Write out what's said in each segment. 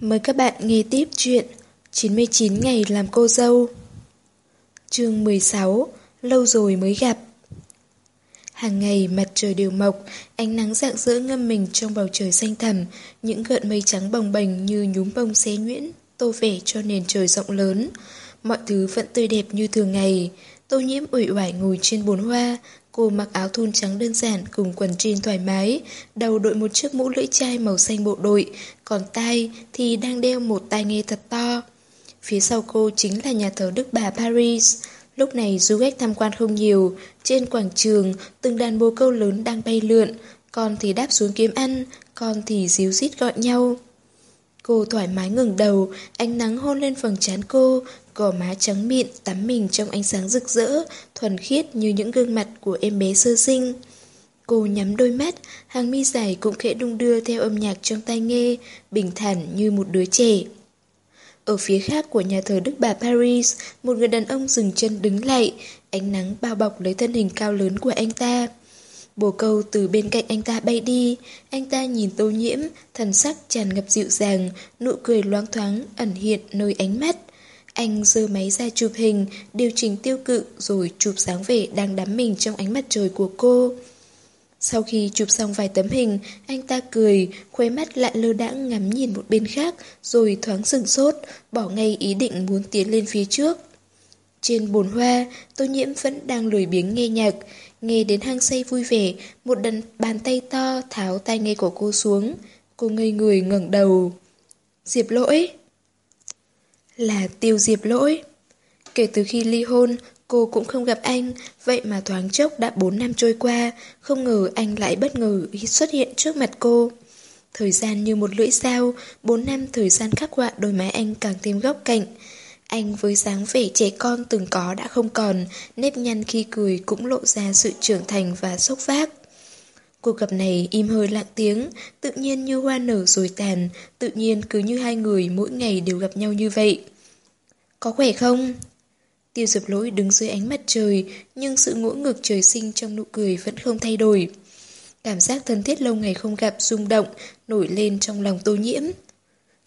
Mời các bạn nghe tiếp chuyện 99 ngày làm cô dâu Chương 16 Lâu rồi mới gặp Hàng ngày mặt trời đều mọc, ánh nắng rạng rỡ ngâm mình trong bầu trời xanh thẳm, những gợn mây trắng bồng bềnh như nhúm bông xé nhuyễn, tô vẻ cho nền trời rộng lớn. Mọi thứ vẫn tươi đẹp như thường ngày. Tô nhiễm uể oải ngồi trên bồn hoa, cô mặc áo thun trắng đơn giản cùng quần jean thoải mái, đầu đội một chiếc mũ lưỡi chai màu xanh bộ đội, còn tai thì đang đeo một tai nghe thật to. Phía sau cô chính là nhà thờ Đức Bà Paris. Lúc này du khách tham quan không nhiều, trên quảng trường từng đàn bồ câu lớn đang bay lượn, con thì đáp xuống kiếm ăn, con thì díu dít gọi nhau. Cô thoải mái ngừng đầu, ánh nắng hôn lên phần trán cô, gò má trắng mịn tắm mình trong ánh sáng rực rỡ, thuần khiết như những gương mặt của em bé sơ sinh. Cô nhắm đôi mắt, hàng mi dài cũng khẽ đung đưa theo âm nhạc trong tai nghe, bình thản như một đứa trẻ. Ở phía khác của nhà thờ Đức Bà Paris, một người đàn ông dừng chân đứng lại, ánh nắng bao bọc lấy thân hình cao lớn của anh ta. Bồ câu từ bên cạnh anh ta bay đi, anh ta nhìn tô nhiễm, thần sắc tràn ngập dịu dàng, nụ cười loáng thoáng, ẩn hiện nơi ánh mắt. Anh giơ máy ra chụp hình, điều chỉnh tiêu cự rồi chụp dáng vẻ đang đắm mình trong ánh mặt trời của cô. Sau khi chụp xong vài tấm hình, anh ta cười, khóe mắt lại lơ đãng ngắm nhìn một bên khác, rồi thoáng sừng sốt, bỏ ngay ý định muốn tiến lên phía trước. Trên bồn hoa, tô nhiễm vẫn đang lười biếng nghe nhạc, nghe đến hang say vui vẻ, một đần bàn tay to tháo tai nghe của cô xuống. Cô ngây người ngẩng đầu. Diệp lỗi. Là tiêu diệp lỗi. Kể từ khi ly hôn, Cô cũng không gặp anh, vậy mà thoáng chốc đã 4 năm trôi qua, không ngờ anh lại bất ngờ xuất hiện trước mặt cô. Thời gian như một lưỡi dao, 4 năm thời gian khắc họa đôi má anh càng thêm góc cạnh. Anh với dáng vẻ trẻ con từng có đã không còn, nếp nhăn khi cười cũng lộ ra sự trưởng thành và sốc vác. Cuộc gặp này im hơi lặng tiếng, tự nhiên như hoa nở rồi tàn, tự nhiên cứ như hai người mỗi ngày đều gặp nhau như vậy. Có khỏe không? Tiêu dập lỗi đứng dưới ánh mặt trời, nhưng sự ngỗ ngược trời sinh trong nụ cười vẫn không thay đổi. Cảm giác thân thiết lâu ngày không gặp rung động, nổi lên trong lòng tô nhiễm.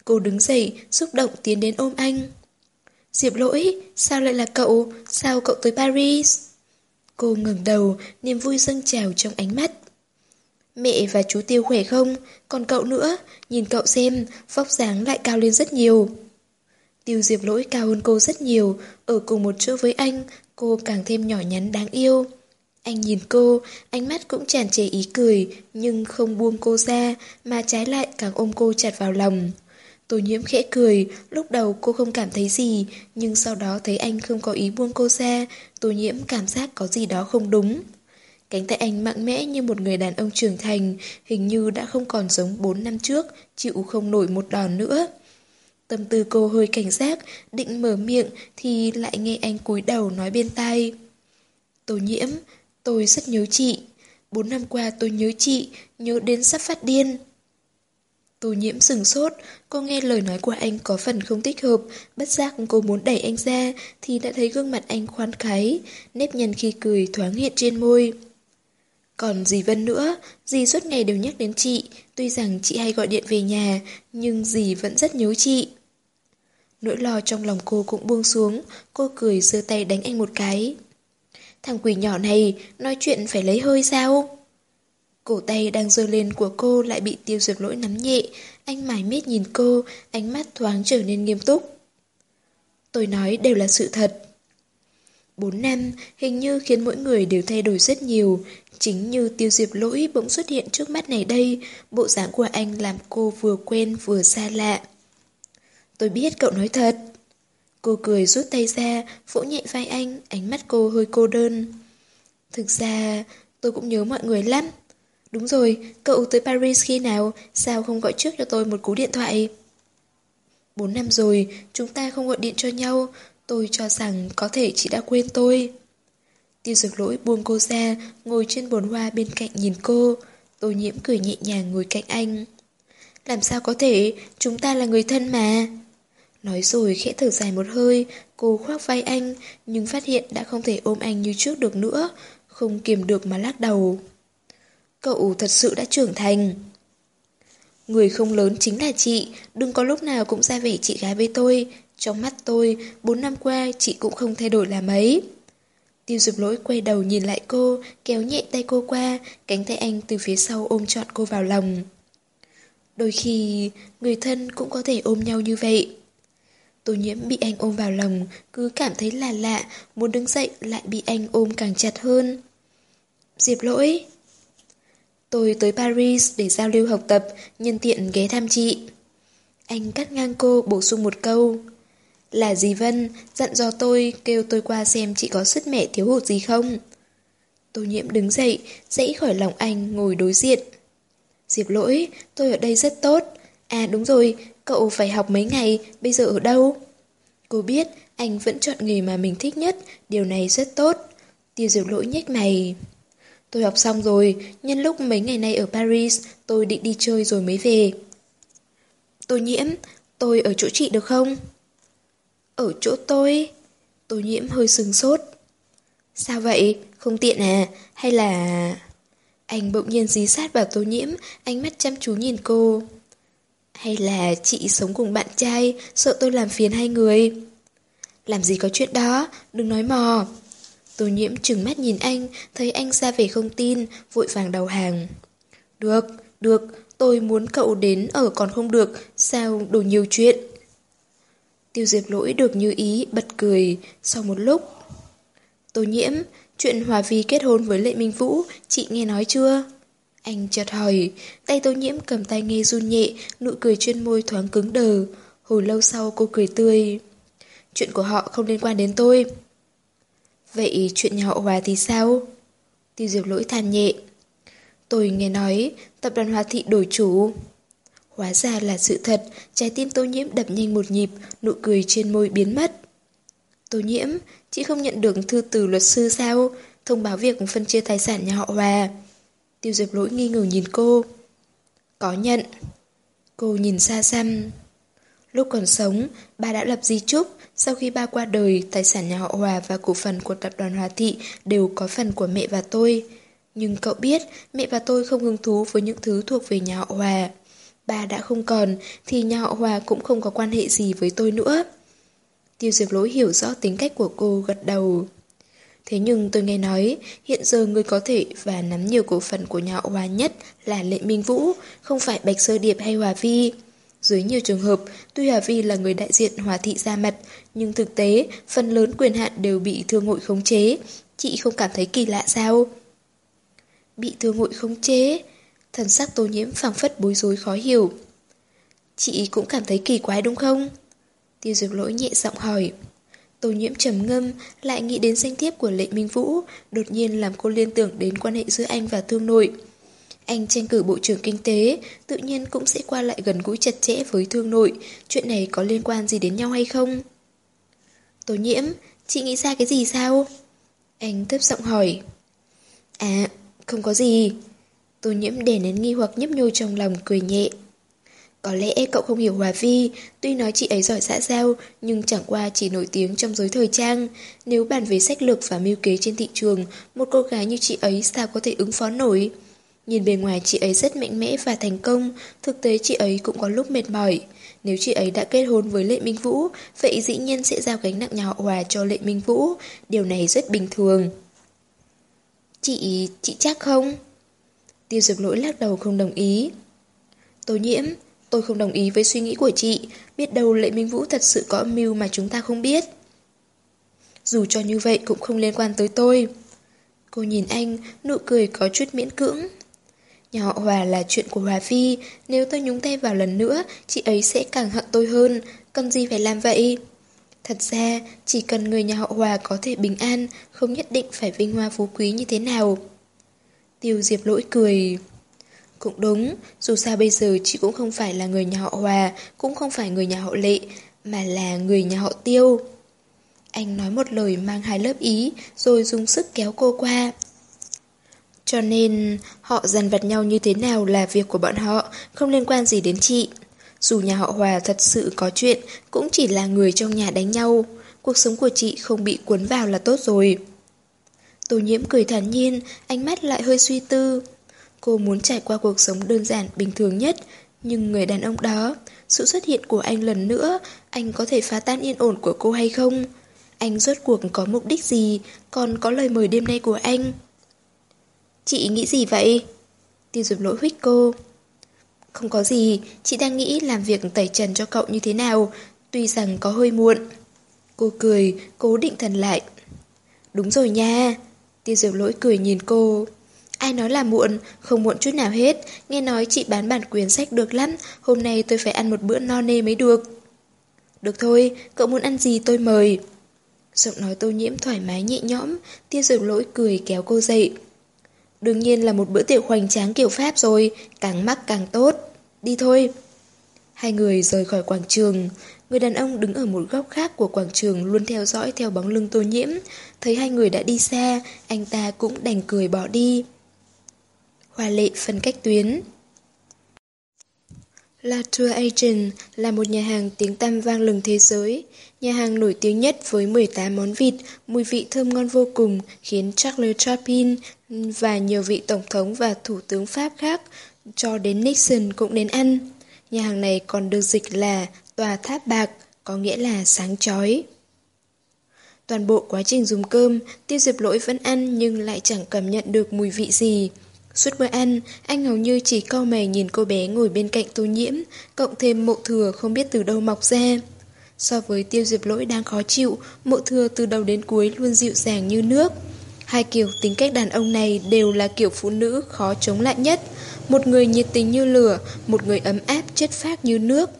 Cô đứng dậy, xúc động tiến đến ôm anh. Diệp lỗi, sao lại là cậu? Sao cậu tới Paris? Cô ngẩng đầu, niềm vui dâng trào trong ánh mắt. Mẹ và chú Tiêu khỏe không? Còn cậu nữa, nhìn cậu xem, vóc dáng lại cao lên rất nhiều. Tiêu diệp lỗi cao hơn cô rất nhiều, ở cùng một chỗ với anh, cô càng thêm nhỏ nhắn đáng yêu. Anh nhìn cô, ánh mắt cũng tràn trề ý cười, nhưng không buông cô ra, mà trái lại càng ôm cô chặt vào lòng. Tô nhiễm khẽ cười, lúc đầu cô không cảm thấy gì, nhưng sau đó thấy anh không có ý buông cô ra, tô nhiễm cảm giác có gì đó không đúng. Cánh tay anh mạnh mẽ như một người đàn ông trưởng thành, hình như đã không còn giống 4 năm trước, chịu không nổi một đòn nữa. Tâm tư cô hơi cảnh giác, định mở miệng thì lại nghe anh cúi đầu nói bên tai. Tô nhiễm, tôi rất nhớ chị. Bốn năm qua tôi nhớ chị, nhớ đến sắp phát điên. Tô nhiễm sừng sốt, cô nghe lời nói của anh có phần không thích hợp, bất giác cô muốn đẩy anh ra thì đã thấy gương mặt anh khoan khái, nếp nhăn khi cười thoáng hiện trên môi. Còn dì Vân nữa, dì suốt ngày đều nhắc đến chị, tuy rằng chị hay gọi điện về nhà, nhưng dì vẫn rất nhớ chị. Nỗi lo trong lòng cô cũng buông xuống, cô cười giơ tay đánh anh một cái. Thằng quỷ nhỏ này, nói chuyện phải lấy hơi sao? Cổ tay đang giơ lên của cô lại bị tiêu diệt lỗi nắm nhẹ, anh mải miết nhìn cô, ánh mắt thoáng trở nên nghiêm túc. Tôi nói đều là sự thật. Bốn năm, hình như khiến mỗi người đều thay đổi rất nhiều. Chính như tiêu diệp lỗi bỗng xuất hiện trước mắt này đây, bộ dáng của anh làm cô vừa quen vừa xa lạ. Tôi biết cậu nói thật. Cô cười rút tay ra, vỗ nhẹ vai anh, ánh mắt cô hơi cô đơn. Thực ra, tôi cũng nhớ mọi người lắm. Đúng rồi, cậu tới Paris khi nào, sao không gọi trước cho tôi một cú điện thoại? Bốn năm rồi, chúng ta không gọi điện cho nhau, tôi cho rằng có thể chị đã quên tôi. Tiêu dược lỗi buông cô ra, ngồi trên bồn hoa bên cạnh nhìn cô. Tô nhiễm cười nhẹ nhàng ngồi cạnh anh. Làm sao có thể, chúng ta là người thân mà. Nói rồi khẽ thở dài một hơi, cô khoác vai anh, nhưng phát hiện đã không thể ôm anh như trước được nữa, không kiềm được mà lắc đầu. Cậu thật sự đã trưởng thành. Người không lớn chính là chị, đừng có lúc nào cũng ra vẻ chị gái với tôi. Trong mắt tôi, bốn năm qua chị cũng không thay đổi là mấy. Tiêu dục lỗi quay đầu nhìn lại cô, kéo nhẹ tay cô qua, cánh tay anh từ phía sau ôm trọn cô vào lòng. Đôi khi, người thân cũng có thể ôm nhau như vậy. Tô nhiễm bị anh ôm vào lòng, cứ cảm thấy là lạ, muốn đứng dậy lại bị anh ôm càng chặt hơn. Diệp lỗi Tôi tới Paris để giao lưu học tập, nhân tiện ghé thăm chị. Anh cắt ngang cô bổ sung một câu. Là dì Vân, dặn dò tôi, kêu tôi qua xem chị có sứt mẹ thiếu hụt gì không. Tô nhiễm đứng dậy, dãy khỏi lòng anh, ngồi đối diện. Diệp lỗi, tôi ở đây rất tốt. À đúng rồi, cậu phải học mấy ngày, bây giờ ở đâu? Cô biết, anh vẫn chọn nghề mà mình thích nhất, điều này rất tốt. Tiêu diệp lỗi nhếch mày. Tôi học xong rồi, nhân lúc mấy ngày nay ở Paris, tôi định đi chơi rồi mới về. Tôi nhiễm, tôi ở chỗ chị được không? Ở chỗ tôi? Tôi nhiễm hơi sừng sốt. Sao vậy? Không tiện à? Hay là... Anh bỗng nhiên dí sát vào tô nhiễm, ánh mắt chăm chú nhìn cô. Hay là chị sống cùng bạn trai, sợ tôi làm phiền hai người? Làm gì có chuyện đó, đừng nói mò. Tô nhiễm trừng mắt nhìn anh, thấy anh ra về không tin, vội vàng đầu hàng. Được, được, tôi muốn cậu đến ở còn không được, sao đồ nhiều chuyện. Tiêu diệp lỗi được như ý, bật cười, sau một lúc. Tô nhiễm, chuyện Hòa Vi kết hôn với Lệ Minh Vũ, chị nghe nói chưa? Anh chợt hỏi, tay tô nhiễm cầm tay nghe run nhẹ, nụ cười trên môi thoáng cứng đờ. Hồi lâu sau cô cười tươi. Chuyện của họ không liên quan đến tôi. Vậy chuyện nhà họ Hòa thì sao? Tiêu diệp lỗi than nhẹ. Tôi nghe nói tập đoàn Hòa Thị đổi chủ. Hóa ra là sự thật, trái tim tô nhiễm đập nhanh một nhịp, nụ cười trên môi biến mất. Tô nhiễm, chị không nhận được thư từ luật sư sao? Thông báo việc phân chia tài sản nhà họ Hòa. Tiêu diệp lỗi nghi ngờ nhìn cô. Có nhận. Cô nhìn xa xăm. Lúc còn sống, ba đã lập di chúc, sau khi ba qua đời, tài sản nhà họ Hòa và cổ phần của tập đoàn Hòa Thị đều có phần của mẹ và tôi. Nhưng cậu biết, mẹ và tôi không hứng thú với những thứ thuộc về nhà họ Hòa bà đã không còn, thì nhà họ Hòa cũng không có quan hệ gì với tôi nữa. Tiêu diệp lỗi hiểu rõ tính cách của cô gật đầu. Thế nhưng tôi nghe nói, hiện giờ người có thể và nắm nhiều cổ phần của nhà họ Hòa nhất là Lệ Minh Vũ, không phải Bạch Sơ Điệp hay Hòa Vi. Dưới nhiều trường hợp, tuy Hòa Vi là người đại diện Hòa Thị ra mặt, nhưng thực tế, phần lớn quyền hạn đều bị thương hội khống chế. Chị không cảm thấy kỳ lạ sao? Bị thương hội khống chế? Thần sắc tô nhiễm phảng phất bối rối khó hiểu. Chị cũng cảm thấy kỳ quái đúng không? Tiêu dược lỗi nhẹ giọng hỏi. Tô nhiễm trầm ngâm, lại nghĩ đến danh thiếp của Lệ Minh Vũ, đột nhiên làm cô liên tưởng đến quan hệ giữa anh và thương nội. Anh tranh cử bộ trưởng kinh tế, tự nhiên cũng sẽ qua lại gần gũi chặt chẽ với thương nội, chuyện này có liên quan gì đến nhau hay không? Tô nhiễm, chị nghĩ ra cái gì sao? Anh thấp giọng hỏi. À, không có gì. Tô nhiễm để nén nghi hoặc nhấp nhô trong lòng cười nhẹ. Có lẽ cậu không hiểu Hòa Vi, tuy nói chị ấy giỏi xã giao, nhưng chẳng qua chỉ nổi tiếng trong giới thời trang. Nếu bàn về sách lược và mưu kế trên thị trường, một cô gái như chị ấy sao có thể ứng phó nổi? Nhìn bề ngoài chị ấy rất mạnh mẽ và thành công, thực tế chị ấy cũng có lúc mệt mỏi. Nếu chị ấy đã kết hôn với Lệ Minh Vũ, vậy dĩ nhiên sẽ giao gánh nặng nhà họ Hòa cho Lệ Minh Vũ. Điều này rất bình thường. Chị... chị chắc không? Tiêu dược lỗi lắc đầu không đồng ý. Tô nhiễm, tôi không đồng ý với suy nghĩ của chị, biết đâu Lệ Minh Vũ thật sự có âm mưu mà chúng ta không biết. Dù cho như vậy cũng không liên quan tới tôi. Cô nhìn anh, nụ cười có chút miễn cưỡng. Nhà họ Hòa là chuyện của Hòa Phi, nếu tôi nhúng tay vào lần nữa, chị ấy sẽ càng hận tôi hơn, cần gì phải làm vậy? Thật ra, chỉ cần người nhà họ Hòa có thể bình an, không nhất định phải vinh hoa phú quý như thế nào. Tiêu Diệp lỗi cười. Cũng đúng, dù sao bây giờ chị cũng không phải là người nhà họ Hòa, cũng không phải người nhà họ Lệ, mà là người nhà họ Tiêu. Anh nói một lời mang hai lớp ý, rồi dùng sức kéo cô qua. Cho nên, họ dằn vặt nhau như thế nào là việc của bọn họ, không liên quan gì đến chị. Dù nhà họ Hòa thật sự có chuyện, cũng chỉ là người trong nhà đánh nhau. Cuộc sống của chị không bị cuốn vào là tốt rồi. Tô nhiễm cười thản nhiên, ánh mắt lại hơi suy tư. Cô muốn trải qua cuộc sống đơn giản, bình thường nhất, Nhưng người đàn ông đó, sự xuất hiện của anh lần nữa, anh có thể phá tan yên ổn của cô hay không? Anh rốt cuộc có mục đích gì, còn có lời mời đêm nay của anh? Chị nghĩ gì vậy? Tiêu dịp lỗi huyết cô. Không có gì, chị đang nghĩ làm việc tẩy trần cho cậu như thế nào, tuy rằng có hơi muộn. Cô cười, cố định thần lại. Đúng rồi nha. Tiêu diệp lỗi cười nhìn cô. Ai nói là muộn, không muộn chút nào hết. Nghe nói chị bán bản quyền sách được lắm, hôm nay tôi phải ăn một bữa no nê mới được. Được thôi, cậu muốn ăn gì tôi mời. Giọng nói tô nhiễm thoải mái nhẹ nhõm, tiêu diệp lỗi cười kéo cô dậy. Đương nhiên là một bữa tiệc hoành tráng kiểu Pháp rồi, càng mắc càng tốt. Đi thôi. Hai người rời khỏi quảng trường. Người đàn ông đứng ở một góc khác của quảng trường luôn theo dõi theo bóng lưng tô nhiễm. Thấy hai người đã đi xa, anh ta cũng đành cười bỏ đi. Hoa lệ phân cách tuyến La Tour Agent là một nhà hàng tiếng tăm vang lừng thế giới. Nhà hàng nổi tiếng nhất với 18 món vịt, mùi vị thơm ngon vô cùng khiến Charles Chaplin và nhiều vị tổng thống và thủ tướng Pháp khác cho đến Nixon cũng đến ăn. Nhà hàng này còn được dịch là Tòa Tháp Bạc, có nghĩa là sáng chói. Toàn bộ quá trình dùng cơm, tiêu diệp lỗi vẫn ăn nhưng lại chẳng cảm nhận được mùi vị gì. Suốt bữa ăn, anh hầu như chỉ cau mày nhìn cô bé ngồi bên cạnh tô nhiễm, cộng thêm mộ thừa không biết từ đâu mọc ra. So với tiêu diệp lỗi đang khó chịu, mộ thừa từ đầu đến cuối luôn dịu dàng như nước. Hai kiểu tính cách đàn ông này đều là kiểu phụ nữ khó chống lại nhất. Một người nhiệt tình như lửa, một người ấm áp chất phác như nước.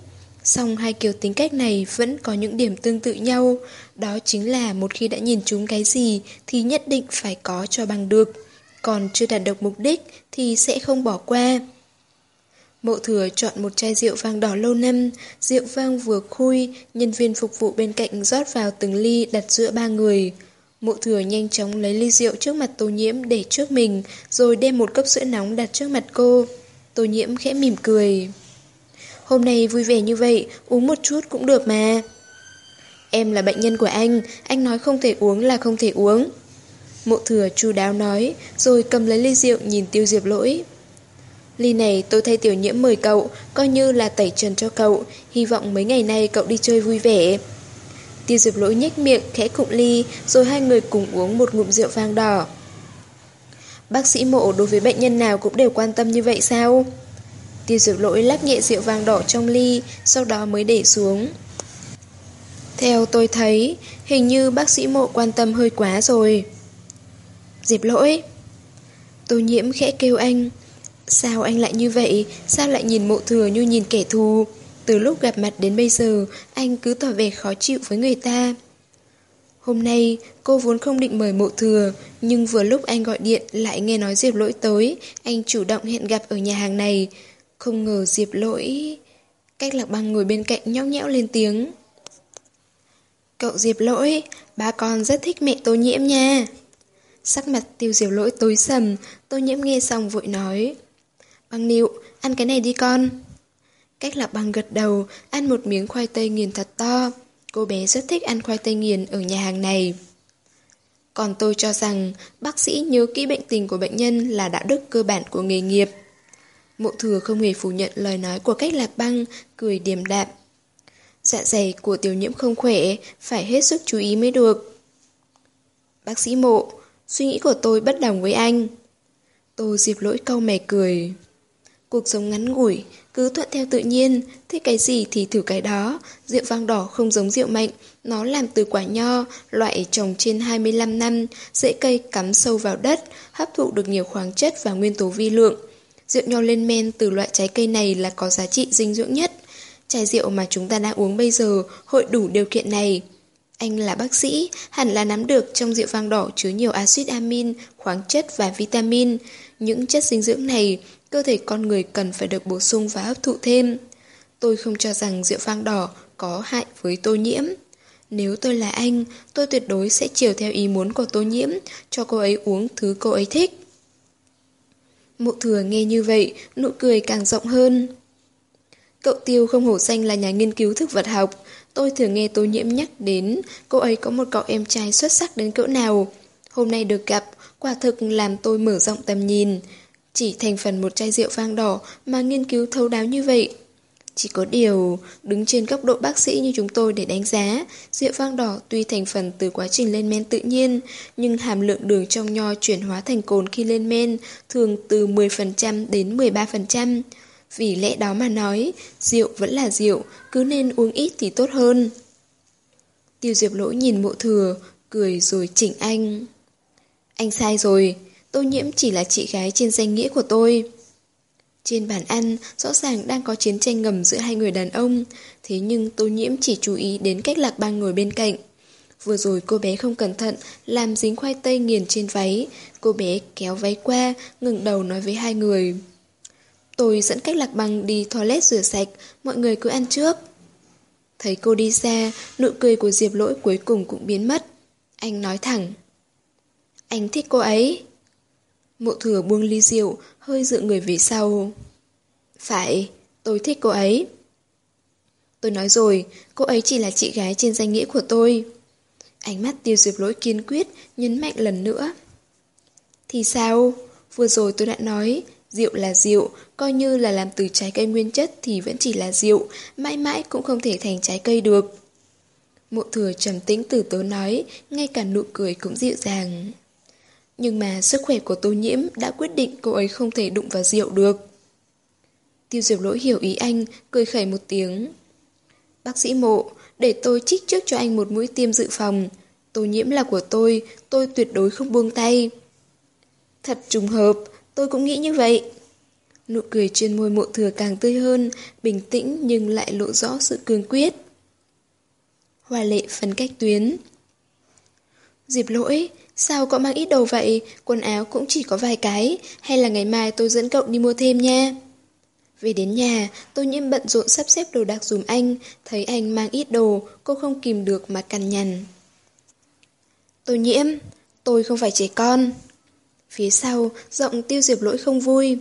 Song hai kiểu tính cách này vẫn có những điểm tương tự nhau. Đó chính là một khi đã nhìn chúng cái gì thì nhất định phải có cho bằng được. Còn chưa đạt được mục đích thì sẽ không bỏ qua. Mộ thừa chọn một chai rượu vang đỏ lâu năm, rượu vang vừa khui, nhân viên phục vụ bên cạnh rót vào từng ly đặt giữa ba người. Mộ thừa nhanh chóng lấy ly rượu trước mặt tô nhiễm để trước mình, rồi đem một cốc sữa nóng đặt trước mặt cô. Tô nhiễm khẽ mỉm cười. Hôm nay vui vẻ như vậy, uống một chút cũng được mà. Em là bệnh nhân của anh, anh nói không thể uống là không thể uống. Mộ thừa chu đáo nói, rồi cầm lấy ly rượu nhìn tiêu diệp lỗi. Ly này tôi thay tiểu nhiễm mời cậu, coi như là tẩy trần cho cậu, hy vọng mấy ngày nay cậu đi chơi vui vẻ. Tiêu diệp lỗi nhếch miệng, khẽ cụng ly, rồi hai người cùng uống một ngụm rượu vang đỏ. Bác sĩ mộ đối với bệnh nhân nào cũng đều quan tâm như vậy sao? Tiêu diệp lỗi lắc nhẹ rượu vang đỏ trong ly, sau đó mới để xuống. Theo tôi thấy, hình như bác sĩ mộ quan tâm hơi quá rồi. Diệp lỗi. Tô nhiễm khẽ kêu anh. Sao anh lại như vậy? Sao lại nhìn mộ thừa như nhìn kẻ thù? Từ lúc gặp mặt đến bây giờ, anh cứ tỏ vẻ khó chịu với người ta. Hôm nay, cô vốn không định mời mộ thừa, nhưng vừa lúc anh gọi điện lại nghe nói Diệp lỗi tới, anh chủ động hẹn gặp ở nhà hàng này. Không ngờ Diệp lỗi... Cách lạc băng ngồi bên cạnh nhóc nhẽo lên tiếng. Cậu Diệp lỗi, ba con rất thích mẹ tô nhiễm nha. Sắc mặt tiêu diệp lỗi tối sầm, tô nhiễm nghe xong vội nói. Băng nịu, ăn cái này đi con. Cách lạc băng gật đầu, ăn một miếng khoai tây nghiền thật to. Cô bé rất thích ăn khoai tây nghiền ở nhà hàng này. Còn tôi cho rằng bác sĩ nhớ kỹ bệnh tình của bệnh nhân là đạo đức cơ bản của nghề nghiệp. Mộ thừa không hề phủ nhận lời nói của cách lạc băng, cười điềm đạm. Dạ dày của tiểu nhiễm không khỏe, phải hết sức chú ý mới được. Bác sĩ mộ, suy nghĩ của tôi bất đồng với anh. Tô diệp lỗi câu mày cười. Cuộc sống ngắn ngủi, cứ thuận theo tự nhiên, thích cái gì thì thử cái đó. Rượu vang đỏ không giống rượu mạnh, nó làm từ quả nho, loại trồng trên 25 năm, rễ cây cắm sâu vào đất, hấp thụ được nhiều khoáng chất và nguyên tố vi lượng. Rượu nho lên men từ loại trái cây này là có giá trị dinh dưỡng nhất. Chai rượu mà chúng ta đang uống bây giờ hội đủ điều kiện này. Anh là bác sĩ, hẳn là nắm được trong rượu vang đỏ chứa nhiều axit amin, khoáng chất và vitamin. Những chất dinh dưỡng này, cơ thể con người cần phải được bổ sung và hấp thụ thêm. Tôi không cho rằng rượu vang đỏ có hại với tô nhiễm. Nếu tôi là anh, tôi tuyệt đối sẽ chiều theo ý muốn của tô nhiễm, cho cô ấy uống thứ cô ấy thích. Mộ thừa nghe như vậy, nụ cười càng rộng hơn. Cậu Tiêu không hổ danh là nhà nghiên cứu thực vật học. Tôi thường nghe Tô Nhiễm nhắc đến cô ấy có một cậu em trai xuất sắc đến cỡ nào. Hôm nay được gặp, quả thực làm tôi mở rộng tầm nhìn. Chỉ thành phần một chai rượu vang đỏ mà nghiên cứu thấu đáo như vậy. Chỉ có điều, đứng trên góc độ bác sĩ như chúng tôi để đánh giá, rượu vang đỏ tuy thành phần từ quá trình lên men tự nhiên, nhưng hàm lượng đường trong nho chuyển hóa thành cồn khi lên men thường từ 10% đến 13%. Vì lẽ đó mà nói, rượu vẫn là rượu, cứ nên uống ít thì tốt hơn. Tiêu diệp lỗi nhìn mộ thừa, cười rồi chỉnh anh. Anh sai rồi, tô nhiễm chỉ là chị gái trên danh nghĩa của tôi. Trên bàn ăn, rõ ràng đang có chiến tranh ngầm giữa hai người đàn ông, thế nhưng tô nhiễm chỉ chú ý đến cách lạc bang ngồi bên cạnh. Vừa rồi cô bé không cẩn thận, làm dính khoai tây nghiền trên váy, cô bé kéo váy qua, ngừng đầu nói với hai người. Tôi dẫn cách lạc băng đi toilet rửa sạch, mọi người cứ ăn trước. Thấy cô đi xa, nụ cười của Diệp Lỗi cuối cùng cũng biến mất. Anh nói thẳng. Anh thích cô ấy. Mộ thừa buông ly rượu, hơi dựa người về sau. Phải, tôi thích cô ấy. Tôi nói rồi, cô ấy chỉ là chị gái trên danh nghĩa của tôi. Ánh mắt tiêu diệp lỗi kiên quyết, nhấn mạnh lần nữa. Thì sao? Vừa rồi tôi đã nói, rượu là rượu, coi như là làm từ trái cây nguyên chất thì vẫn chỉ là rượu, mãi mãi cũng không thể thành trái cây được. Mộ thừa trầm tĩnh từ tố nói, ngay cả nụ cười cũng dịu dàng. Nhưng mà sức khỏe của tô nhiễm đã quyết định cô ấy không thể đụng vào rượu được. Tiêu diệp lỗi hiểu ý anh, cười khẩy một tiếng. Bác sĩ mộ, để tôi trích trước cho anh một mũi tiêm dự phòng. Tô nhiễm là của tôi, tôi tuyệt đối không buông tay. Thật trùng hợp, tôi cũng nghĩ như vậy. Nụ cười trên môi mộ thừa càng tươi hơn, bình tĩnh nhưng lại lộ rõ sự cương quyết. Hoa lệ phân cách tuyến Dịp lỗi, sao cậu mang ít đồ vậy? Quần áo cũng chỉ có vài cái, hay là ngày mai tôi dẫn cậu đi mua thêm nha? Về đến nhà, tôi nhiễm bận rộn sắp xếp đồ đạc dùm anh, thấy anh mang ít đồ, cô không kìm được mà cằn nhằn. Tôi nhiễm, tôi không phải trẻ con. Phía sau, giọng tiêu diệp lỗi không vui.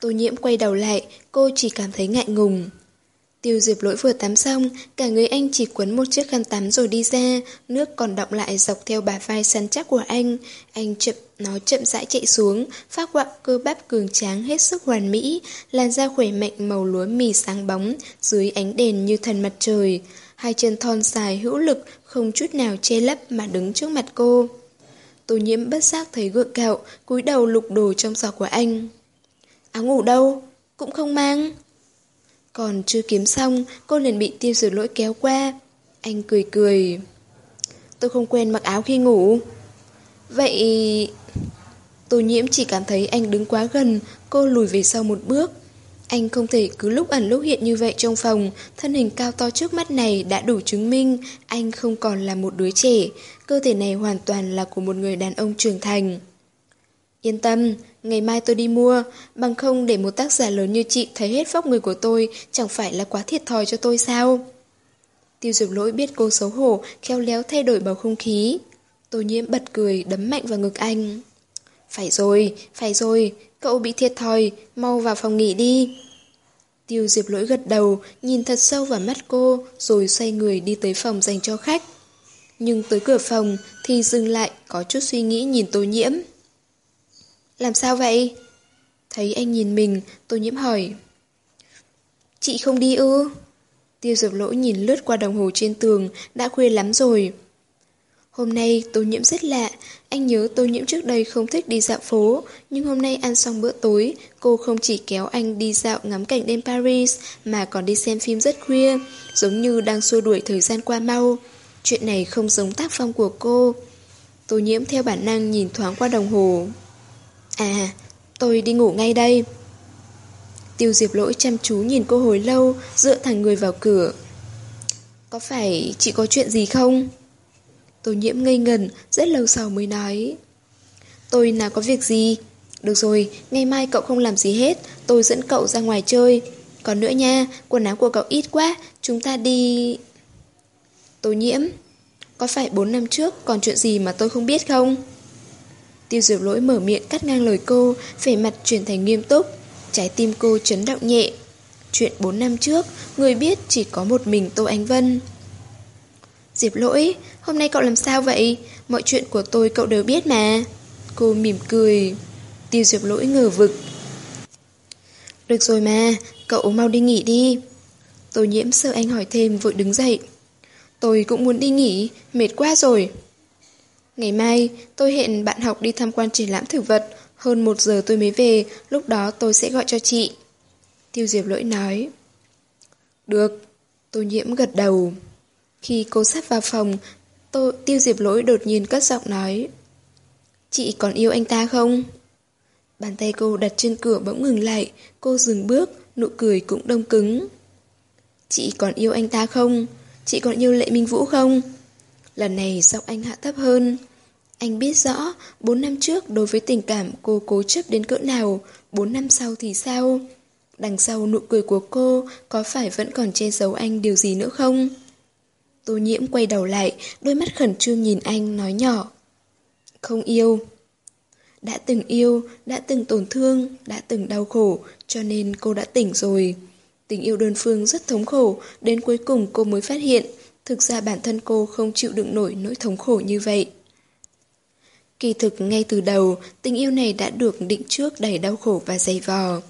tôi nhiễm quay đầu lại, cô chỉ cảm thấy ngại ngùng. Tiêu diệp lỗi vừa tắm xong, cả người anh chỉ quấn một chiếc khăn tắm rồi đi ra, nước còn động lại dọc theo bả vai săn chắc của anh. Anh chậm, nó chậm rãi chạy xuống, phát quạng cơ bắp cường tráng hết sức hoàn mỹ, làn da khỏe mạnh màu lúa mì sáng bóng, dưới ánh đèn như thần mặt trời. Hai chân thon dài hữu lực, không chút nào che lấp mà đứng trước mặt cô. Tô nhiễm bất giác thấy gượng gạo, cúi đầu lục đồ trong giỏ của anh. Áo ngủ đâu? Cũng không mang. Còn chưa kiếm xong, cô liền bị tiêu diệt lỗi kéo qua. Anh cười cười. Tôi không quen mặc áo khi ngủ. Vậy... Tô nhiễm chỉ cảm thấy anh đứng quá gần, cô lùi về sau một bước. Anh không thể cứ lúc ẩn lúc hiện như vậy trong phòng, thân hình cao to trước mắt này đã đủ chứng minh anh không còn là một đứa trẻ, cơ thể này hoàn toàn là của một người đàn ông trưởng thành. Yên tâm, ngày mai tôi đi mua, bằng không để một tác giả lớn như chị thấy hết vóc người của tôi chẳng phải là quá thiệt thòi cho tôi sao? Tiêu diệp lỗi biết cô xấu hổ, khéo léo thay đổi bầu không khí. Tô nhiễm bật cười, đấm mạnh vào ngực anh. Phải rồi, phải rồi, cậu bị thiệt thòi, mau vào phòng nghỉ đi. Tiêu diệp lỗi gật đầu, nhìn thật sâu vào mắt cô, rồi xoay người đi tới phòng dành cho khách. Nhưng tới cửa phòng thì dừng lại, có chút suy nghĩ nhìn tô nhiễm. Làm sao vậy? Thấy anh nhìn mình, tôi nhiễm hỏi. Chị không đi ư? Tiêu diệp lỗi nhìn lướt qua đồng hồ trên tường, đã khuya lắm rồi. Hôm nay tô nhiễm rất lạ, anh nhớ tô nhiễm trước đây không thích đi dạo phố, nhưng hôm nay ăn xong bữa tối, cô không chỉ kéo anh đi dạo ngắm cảnh đêm Paris, mà còn đi xem phim rất khuya, giống như đang xua đuổi thời gian qua mau. Chuyện này không giống tác phong của cô. Tô nhiễm theo bản năng nhìn thoáng qua đồng hồ. À, tôi đi ngủ ngay đây. Tiêu diệp lỗi chăm chú nhìn cô hồi lâu, dựa thẳng người vào cửa. Có phải chị có chuyện gì không? Tô nhiễm ngây ngần, rất lâu sau mới nói. Tôi nào có việc gì? Được rồi, ngày mai cậu không làm gì hết, tôi dẫn cậu ra ngoài chơi. Còn nữa nha, quần áo của cậu ít quá, chúng ta đi... Tô nhiễm, có phải 4 năm trước còn chuyện gì mà tôi không biết không? Tiêu diệp lỗi mở miệng cắt ngang lời cô, vẻ mặt chuyển thành nghiêm túc. Trái tim cô chấn động nhẹ. Chuyện 4 năm trước, người biết chỉ có một mình Tô Ánh Vân. Diệp lỗi, hôm nay cậu làm sao vậy? Mọi chuyện của tôi cậu đều biết mà. Cô mỉm cười. Tiêu diệp lỗi ngờ vực. Được rồi mà, cậu mau đi nghỉ đi. Tô nhiễm sợ anh hỏi thêm vội đứng dậy. Tôi cũng muốn đi nghỉ, mệt quá rồi. Ngày mai, tôi hẹn bạn học đi tham quan triển lãm thực vật. Hơn một giờ tôi mới về, lúc đó tôi sẽ gọi cho chị. Tiêu Diệp Lỗi nói. Được, tô nhiễm gật đầu. Khi cô sắp vào phòng, tô, Tiêu Diệp Lỗi đột nhiên cất giọng nói. Chị còn yêu anh ta không? Bàn tay cô đặt trên cửa bỗng ngừng lại, cô dừng bước, nụ cười cũng đông cứng. Chị còn yêu anh ta không? Chị còn yêu Lệ Minh Vũ không? Lần này giọng anh hạ thấp hơn. Anh biết rõ, 4 năm trước đối với tình cảm cô cố chấp đến cỡ nào, 4 năm sau thì sao? Đằng sau nụ cười của cô có phải vẫn còn che giấu anh điều gì nữa không? Tô nhiễm quay đầu lại, đôi mắt khẩn trương nhìn anh nói nhỏ. Không yêu. Đã từng yêu, đã từng tổn thương, đã từng đau khổ, cho nên cô đã tỉnh rồi. Tình yêu đơn phương rất thống khổ, đến cuối cùng cô mới phát hiện, thực ra bản thân cô không chịu đựng nổi nỗi thống khổ như vậy. Kỳ thực ngay từ đầu, tình yêu này đã được định trước đầy đau khổ và dày vò.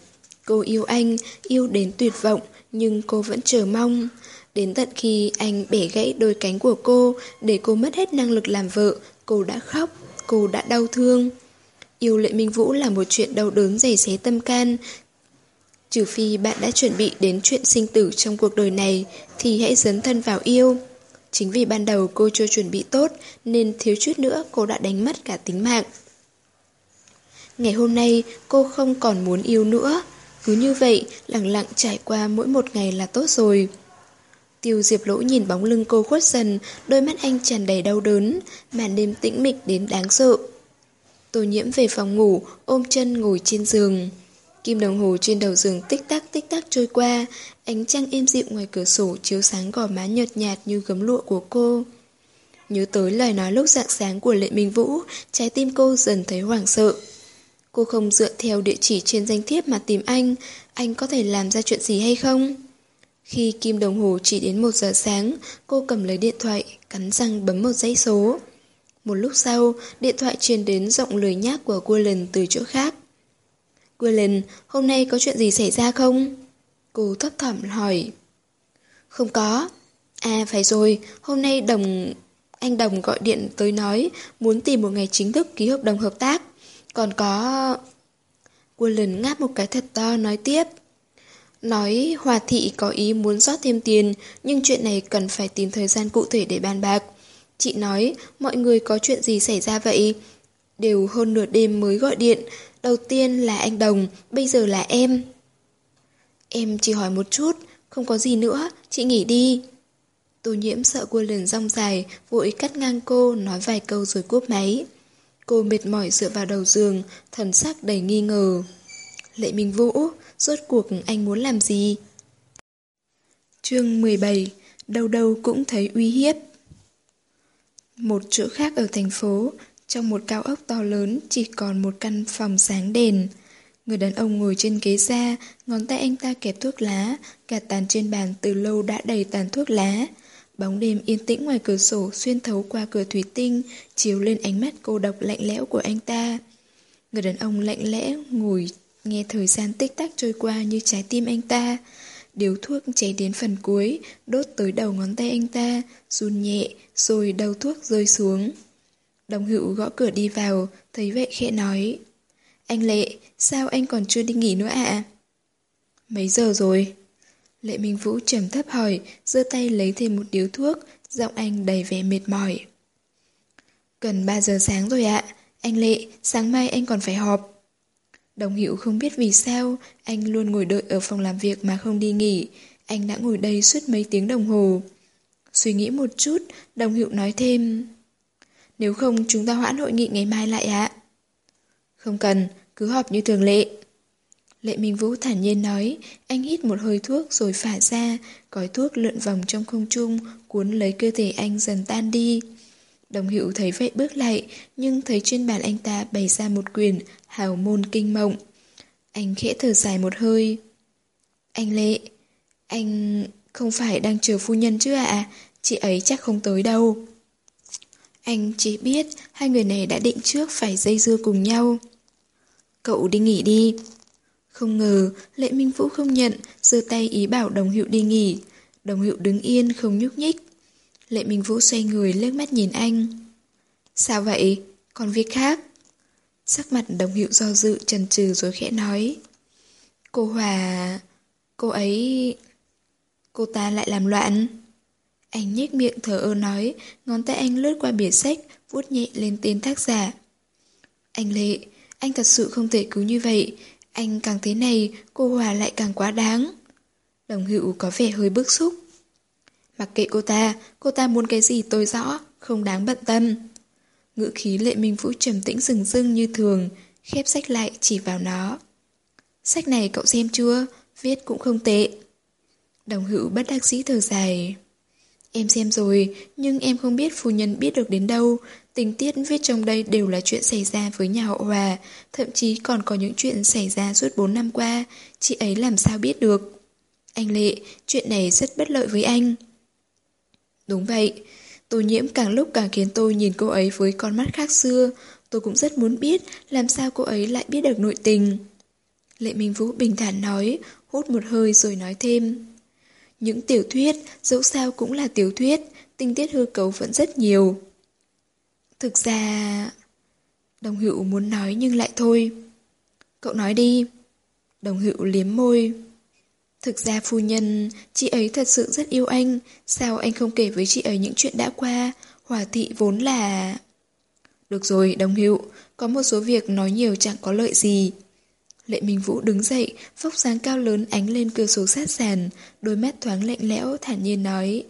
Cô yêu anh, yêu đến tuyệt vọng, nhưng cô vẫn chờ mong. Đến tận khi anh bẻ gãy đôi cánh của cô, để cô mất hết năng lực làm vợ, cô đã khóc, cô đã đau thương. Yêu Lệ Minh Vũ là một chuyện đau đớn dày xé tâm can. Trừ phi bạn đã chuẩn bị đến chuyện sinh tử trong cuộc đời này, thì hãy dấn thân vào yêu. Chính vì ban đầu cô chưa chuẩn bị tốt, nên thiếu chút nữa cô đã đánh mất cả tính mạng. Ngày hôm nay, cô không còn muốn yêu nữa. Cứ như vậy, lặng lặng trải qua mỗi một ngày là tốt rồi. Tiêu Diệp Lỗ nhìn bóng lưng cô khuất dần, đôi mắt anh tràn đầy đau đớn, màn đêm tĩnh mịch đến đáng sợ. Tô nhiễm về phòng ngủ, ôm chân ngồi trên giường. Kim đồng hồ trên đầu giường tích tắc tích tắc trôi qua, ánh trăng êm dịu ngoài cửa sổ chiếu sáng gò má nhợt nhạt như gấm lụa của cô. Nhớ tới lời nói lúc dạng sáng của Lệ Minh Vũ, trái tim cô dần thấy hoảng sợ. Cô không dựa theo địa chỉ trên danh thiếp mà tìm anh, anh có thể làm ra chuyện gì hay không? Khi kim đồng hồ chỉ đến một giờ sáng, cô cầm lấy điện thoại, cắn răng bấm một dãy số. Một lúc sau, điện thoại truyền đến giọng lười nhác của Quillen từ chỗ khác. Quillen, hôm nay có chuyện gì xảy ra không? Cô thấp thỏm hỏi. Không có. À phải rồi, hôm nay đồng... Anh Đồng gọi điện tới nói muốn tìm một ngày chính thức ký hợp đồng hợp tác. Còn có... Quillen ngáp một cái thật to nói tiếp. Nói Hòa Thị có ý muốn rót thêm tiền, nhưng chuyện này cần phải tìm thời gian cụ thể để bàn bạc. Chị nói, mọi người có chuyện gì xảy ra vậy? Đều hơn nửa đêm mới gọi điện. Đầu tiên là anh Đồng, bây giờ là em. Em chỉ hỏi một chút, không có gì nữa, chị nghỉ đi. Tô nhiễm sợ cô lần rong dài, vội cắt ngang cô, nói vài câu rồi cúp máy. Cô mệt mỏi dựa vào đầu giường, thần sắc đầy nghi ngờ. Lệ Minh Vũ, rốt cuộc anh muốn làm gì? Chương 17 Đâu đâu cũng thấy uy hiếp một chỗ khác ở thành phố, trong một cao ốc to lớn chỉ còn một căn phòng sáng đèn. Người đàn ông ngồi trên ghế ra, ngón tay anh ta kẹp thuốc lá, cả tàn trên bàn từ lâu đã đầy tàn thuốc lá. Bóng đêm yên tĩnh ngoài cửa sổ xuyên thấu qua cửa thủy tinh, chiếu lên ánh mắt cô độc lạnh lẽo của anh ta. Người đàn ông lạnh lẽ ngồi nghe thời gian tích tắc trôi qua như trái tim anh ta. Điếu thuốc cháy đến phần cuối, đốt tới đầu ngón tay anh ta, run nhẹ, rồi đầu thuốc rơi xuống. Đồng hữu gõ cửa đi vào, thấy vậy khẽ nói. Anh Lệ, sao anh còn chưa đi nghỉ nữa ạ? Mấy giờ rồi? Lệ Minh Vũ trầm thấp hỏi, giơ tay lấy thêm một điếu thuốc, giọng anh đầy vẻ mệt mỏi. Gần 3 giờ sáng rồi ạ. Anh Lệ, sáng mai anh còn phải họp. Đồng Hữu không biết vì sao anh luôn ngồi đợi ở phòng làm việc mà không đi nghỉ. Anh đã ngồi đây suốt mấy tiếng đồng hồ. Suy nghĩ một chút, Đồng Hữu nói thêm. Nếu không chúng ta hoãn hội nghị ngày mai lại ạ. Không cần, cứ họp như thường lệ. Lệ Minh Vũ thản nhiên nói, anh hít một hơi thuốc rồi phả ra, gói thuốc lượn vòng trong không trung, cuốn lấy cơ thể anh dần tan đi. Đồng hữu thấy vậy bước lại, nhưng thấy trên bàn anh ta bày ra một quyền hào môn kinh mộng. Anh khẽ thở dài một hơi. Anh Lệ, anh không phải đang chờ phu nhân chứ ạ, chị ấy chắc không tới đâu. Anh chỉ biết hai người này đã định trước phải dây dưa cùng nhau. Cậu đi nghỉ đi. Không ngờ, Lệ Minh Vũ không nhận, giơ tay ý bảo đồng hiệu đi nghỉ. Đồng hiệu đứng yên, không nhúc nhích. Lệ Minh Vũ xoay người liếc mắt nhìn anh. Sao vậy? Còn việc khác? Sắc mặt đồng hiệu do dự chần chừ rồi khẽ nói. Cô Hòa... Cô ấy... Cô ta lại làm loạn. Anh nhếch miệng thở ơ nói, ngón tay anh lướt qua bìa sách, vuốt nhẹ lên tên tác giả. Anh Lệ, anh thật sự không thể cứu như vậy. Anh càng thế này, cô Hòa lại càng quá đáng. Đồng hữu có vẻ hơi bức xúc. Mặc kệ cô ta, cô ta muốn cái gì tôi rõ, không đáng bận tâm. Ngữ khí lệ minh vũ trầm tĩnh rừng rưng như thường, khép sách lại chỉ vào nó. Sách này cậu xem chưa? Viết cũng không tệ. Đồng hữu bất đắc dĩ thở dài. Em xem rồi, nhưng em không biết phu nhân biết được đến đâu. Tình tiết viết trong đây đều là chuyện xảy ra với nhà họ Hòa, thậm chí còn có những chuyện xảy ra suốt 4 năm qua, chị ấy làm sao biết được. Anh Lệ, chuyện này rất bất lợi với anh. Đúng vậy, Tô nhiễm càng lúc càng khiến tôi nhìn cô ấy với con mắt khác xưa. Tôi cũng rất muốn biết làm sao cô ấy lại biết được nội tình. Lệ Minh Vũ bình thản nói, hút một hơi rồi nói thêm. Những tiểu thuyết, dẫu sao cũng là tiểu thuyết, tinh tiết hư cấu vẫn rất nhiều. Thực ra... Đồng hữu muốn nói nhưng lại thôi. Cậu nói đi. Đồng hữu liếm môi. Thực ra phu nhân, chị ấy thật sự rất yêu anh, sao anh không kể với chị ấy những chuyện đã qua, hòa thị vốn là... Được rồi, đồng hữu, có một số việc nói nhiều chẳng có lợi gì. Lệ Minh Vũ đứng dậy, vóc dáng cao lớn ánh lên cửa sổ sát sàn, đôi mắt thoáng lạnh lẽo, thản nhiên nói.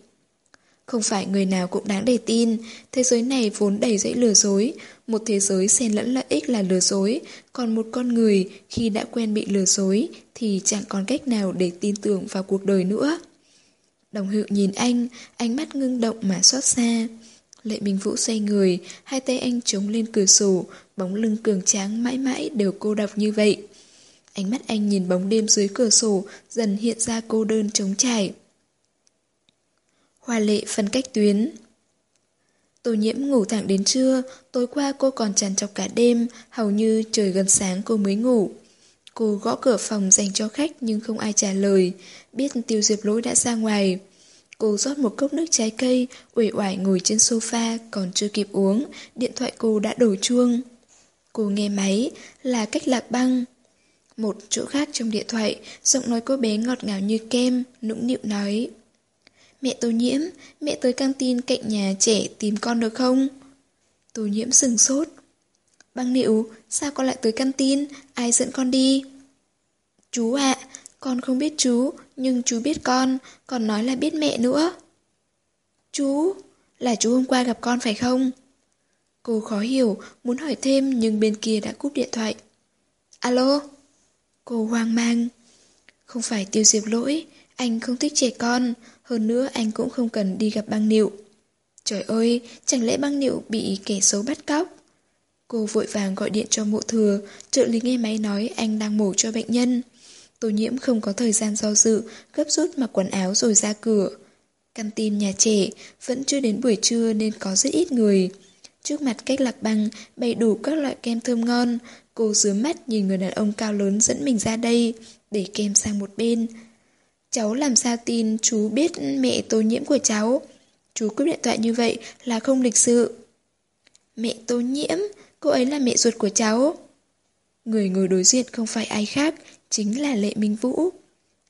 Không phải người nào cũng đáng để tin, thế giới này vốn đầy dẫy lừa dối, một thế giới xen lẫn lợi ích là lừa dối, còn một con người khi đã quen bị lừa dối thì chẳng còn cách nào để tin tưởng vào cuộc đời nữa. Đồng hữu nhìn anh, ánh mắt ngưng động mà xót xa. Lệ Minh Vũ xoay người, hai tay anh chống lên cửa sổ, bóng lưng cường tráng mãi mãi đều cô độc như vậy. Ánh mắt anh nhìn bóng đêm dưới cửa sổ dần hiện ra cô đơn trống trải. Hoa lệ phân cách tuyến Tô nhiễm ngủ thẳng đến trưa, tối qua cô còn tràn trọc cả đêm, hầu như trời gần sáng cô mới ngủ. Cô gõ cửa phòng dành cho khách nhưng không ai trả lời, biết tiêu diệp lỗi đã ra ngoài. Cô rót một cốc nước trái cây, uể oải ngồi trên sofa, còn chưa kịp uống, điện thoại cô đã đổ chuông. Cô nghe máy, là cách lạc băng. Một chỗ khác trong điện thoại, giọng nói cô bé ngọt ngào như kem, nũng nịu nói. Mẹ tô nhiễm, mẹ tới căng tin cạnh nhà trẻ tìm con được không? Tô nhiễm sừng sốt. Băng nịu, sao con lại tới căng tin? Ai dẫn con đi? Chú ạ, con không biết chú, nhưng chú biết con, còn nói là biết mẹ nữa. Chú, là chú hôm qua gặp con phải không? Cô khó hiểu, muốn hỏi thêm nhưng bên kia đã cúp điện thoại. Alo? Cô hoang mang. Không phải tiêu diệp lỗi, anh không thích trẻ con, hơn nữa anh cũng không cần đi gặp băng nịu. Trời ơi, chẳng lẽ băng nịu bị kẻ xấu bắt cóc? Cô vội vàng gọi điện cho mộ thừa, trợ lý nghe máy nói anh đang mổ cho bệnh nhân. Tô nhiễm không có thời gian do dự, gấp rút mặc quần áo rồi ra cửa. Căn tin nhà trẻ, vẫn chưa đến buổi trưa nên có rất ít người. Trước mặt cách lạc băng, bày đủ các loại kem thơm ngon. Cô dứa mắt nhìn người đàn ông cao lớn dẫn mình ra đây, để kem sang một bên. Cháu làm sao tin chú biết mẹ tô nhiễm của cháu? Chú cướp điện thoại như vậy là không lịch sự. Mẹ tô nhiễm, cô ấy là mẹ ruột của cháu. Người ngồi đối diện không phải ai khác, chính là Lệ Minh Vũ.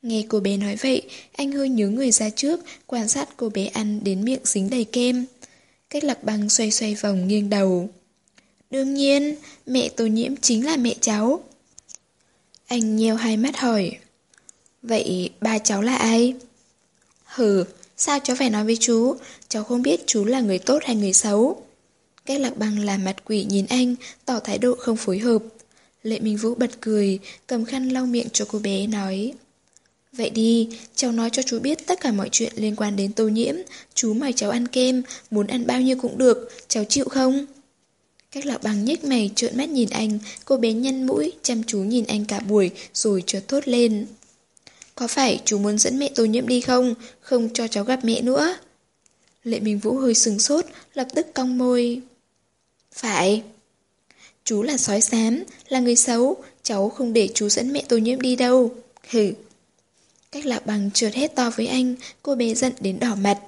Nghe cô bé nói vậy, anh hơi nhớ người ra trước, quan sát cô bé ăn đến miệng dính đầy kem. Cách lạc băng xoay xoay vòng nghiêng đầu. Đương nhiên, mẹ tổ nhiễm chính là mẹ cháu. Anh nheo hai mắt hỏi. Vậy ba cháu là ai? Hừ, sao cháu phải nói với chú? Cháu không biết chú là người tốt hay người xấu. Cách lạc băng làm mặt quỷ nhìn anh, tỏ thái độ không phối hợp. Lệ Minh Vũ bật cười, cầm khăn lau miệng cho cô bé nói. Vậy đi, cháu nói cho chú biết tất cả mọi chuyện liên quan đến tô nhiễm. Chú mời cháu ăn kem, muốn ăn bao nhiêu cũng được, cháu chịu không? Cách lão bằng nhếch mày trợn mắt nhìn anh, cô bé nhăn mũi, chăm chú nhìn anh cả buổi rồi chợt thốt lên. Có phải chú muốn dẫn mẹ tô nhiễm đi không? Không cho cháu gặp mẹ nữa. Lệ Minh Vũ hơi sừng sốt, lập tức cong môi. Phải. Chú là sói xám, là người xấu, cháu không để chú dẫn mẹ tô nhiễm đi đâu. Hử. Cách lạc bằng trượt hết to với anh, cô bé giận đến đỏ mặt.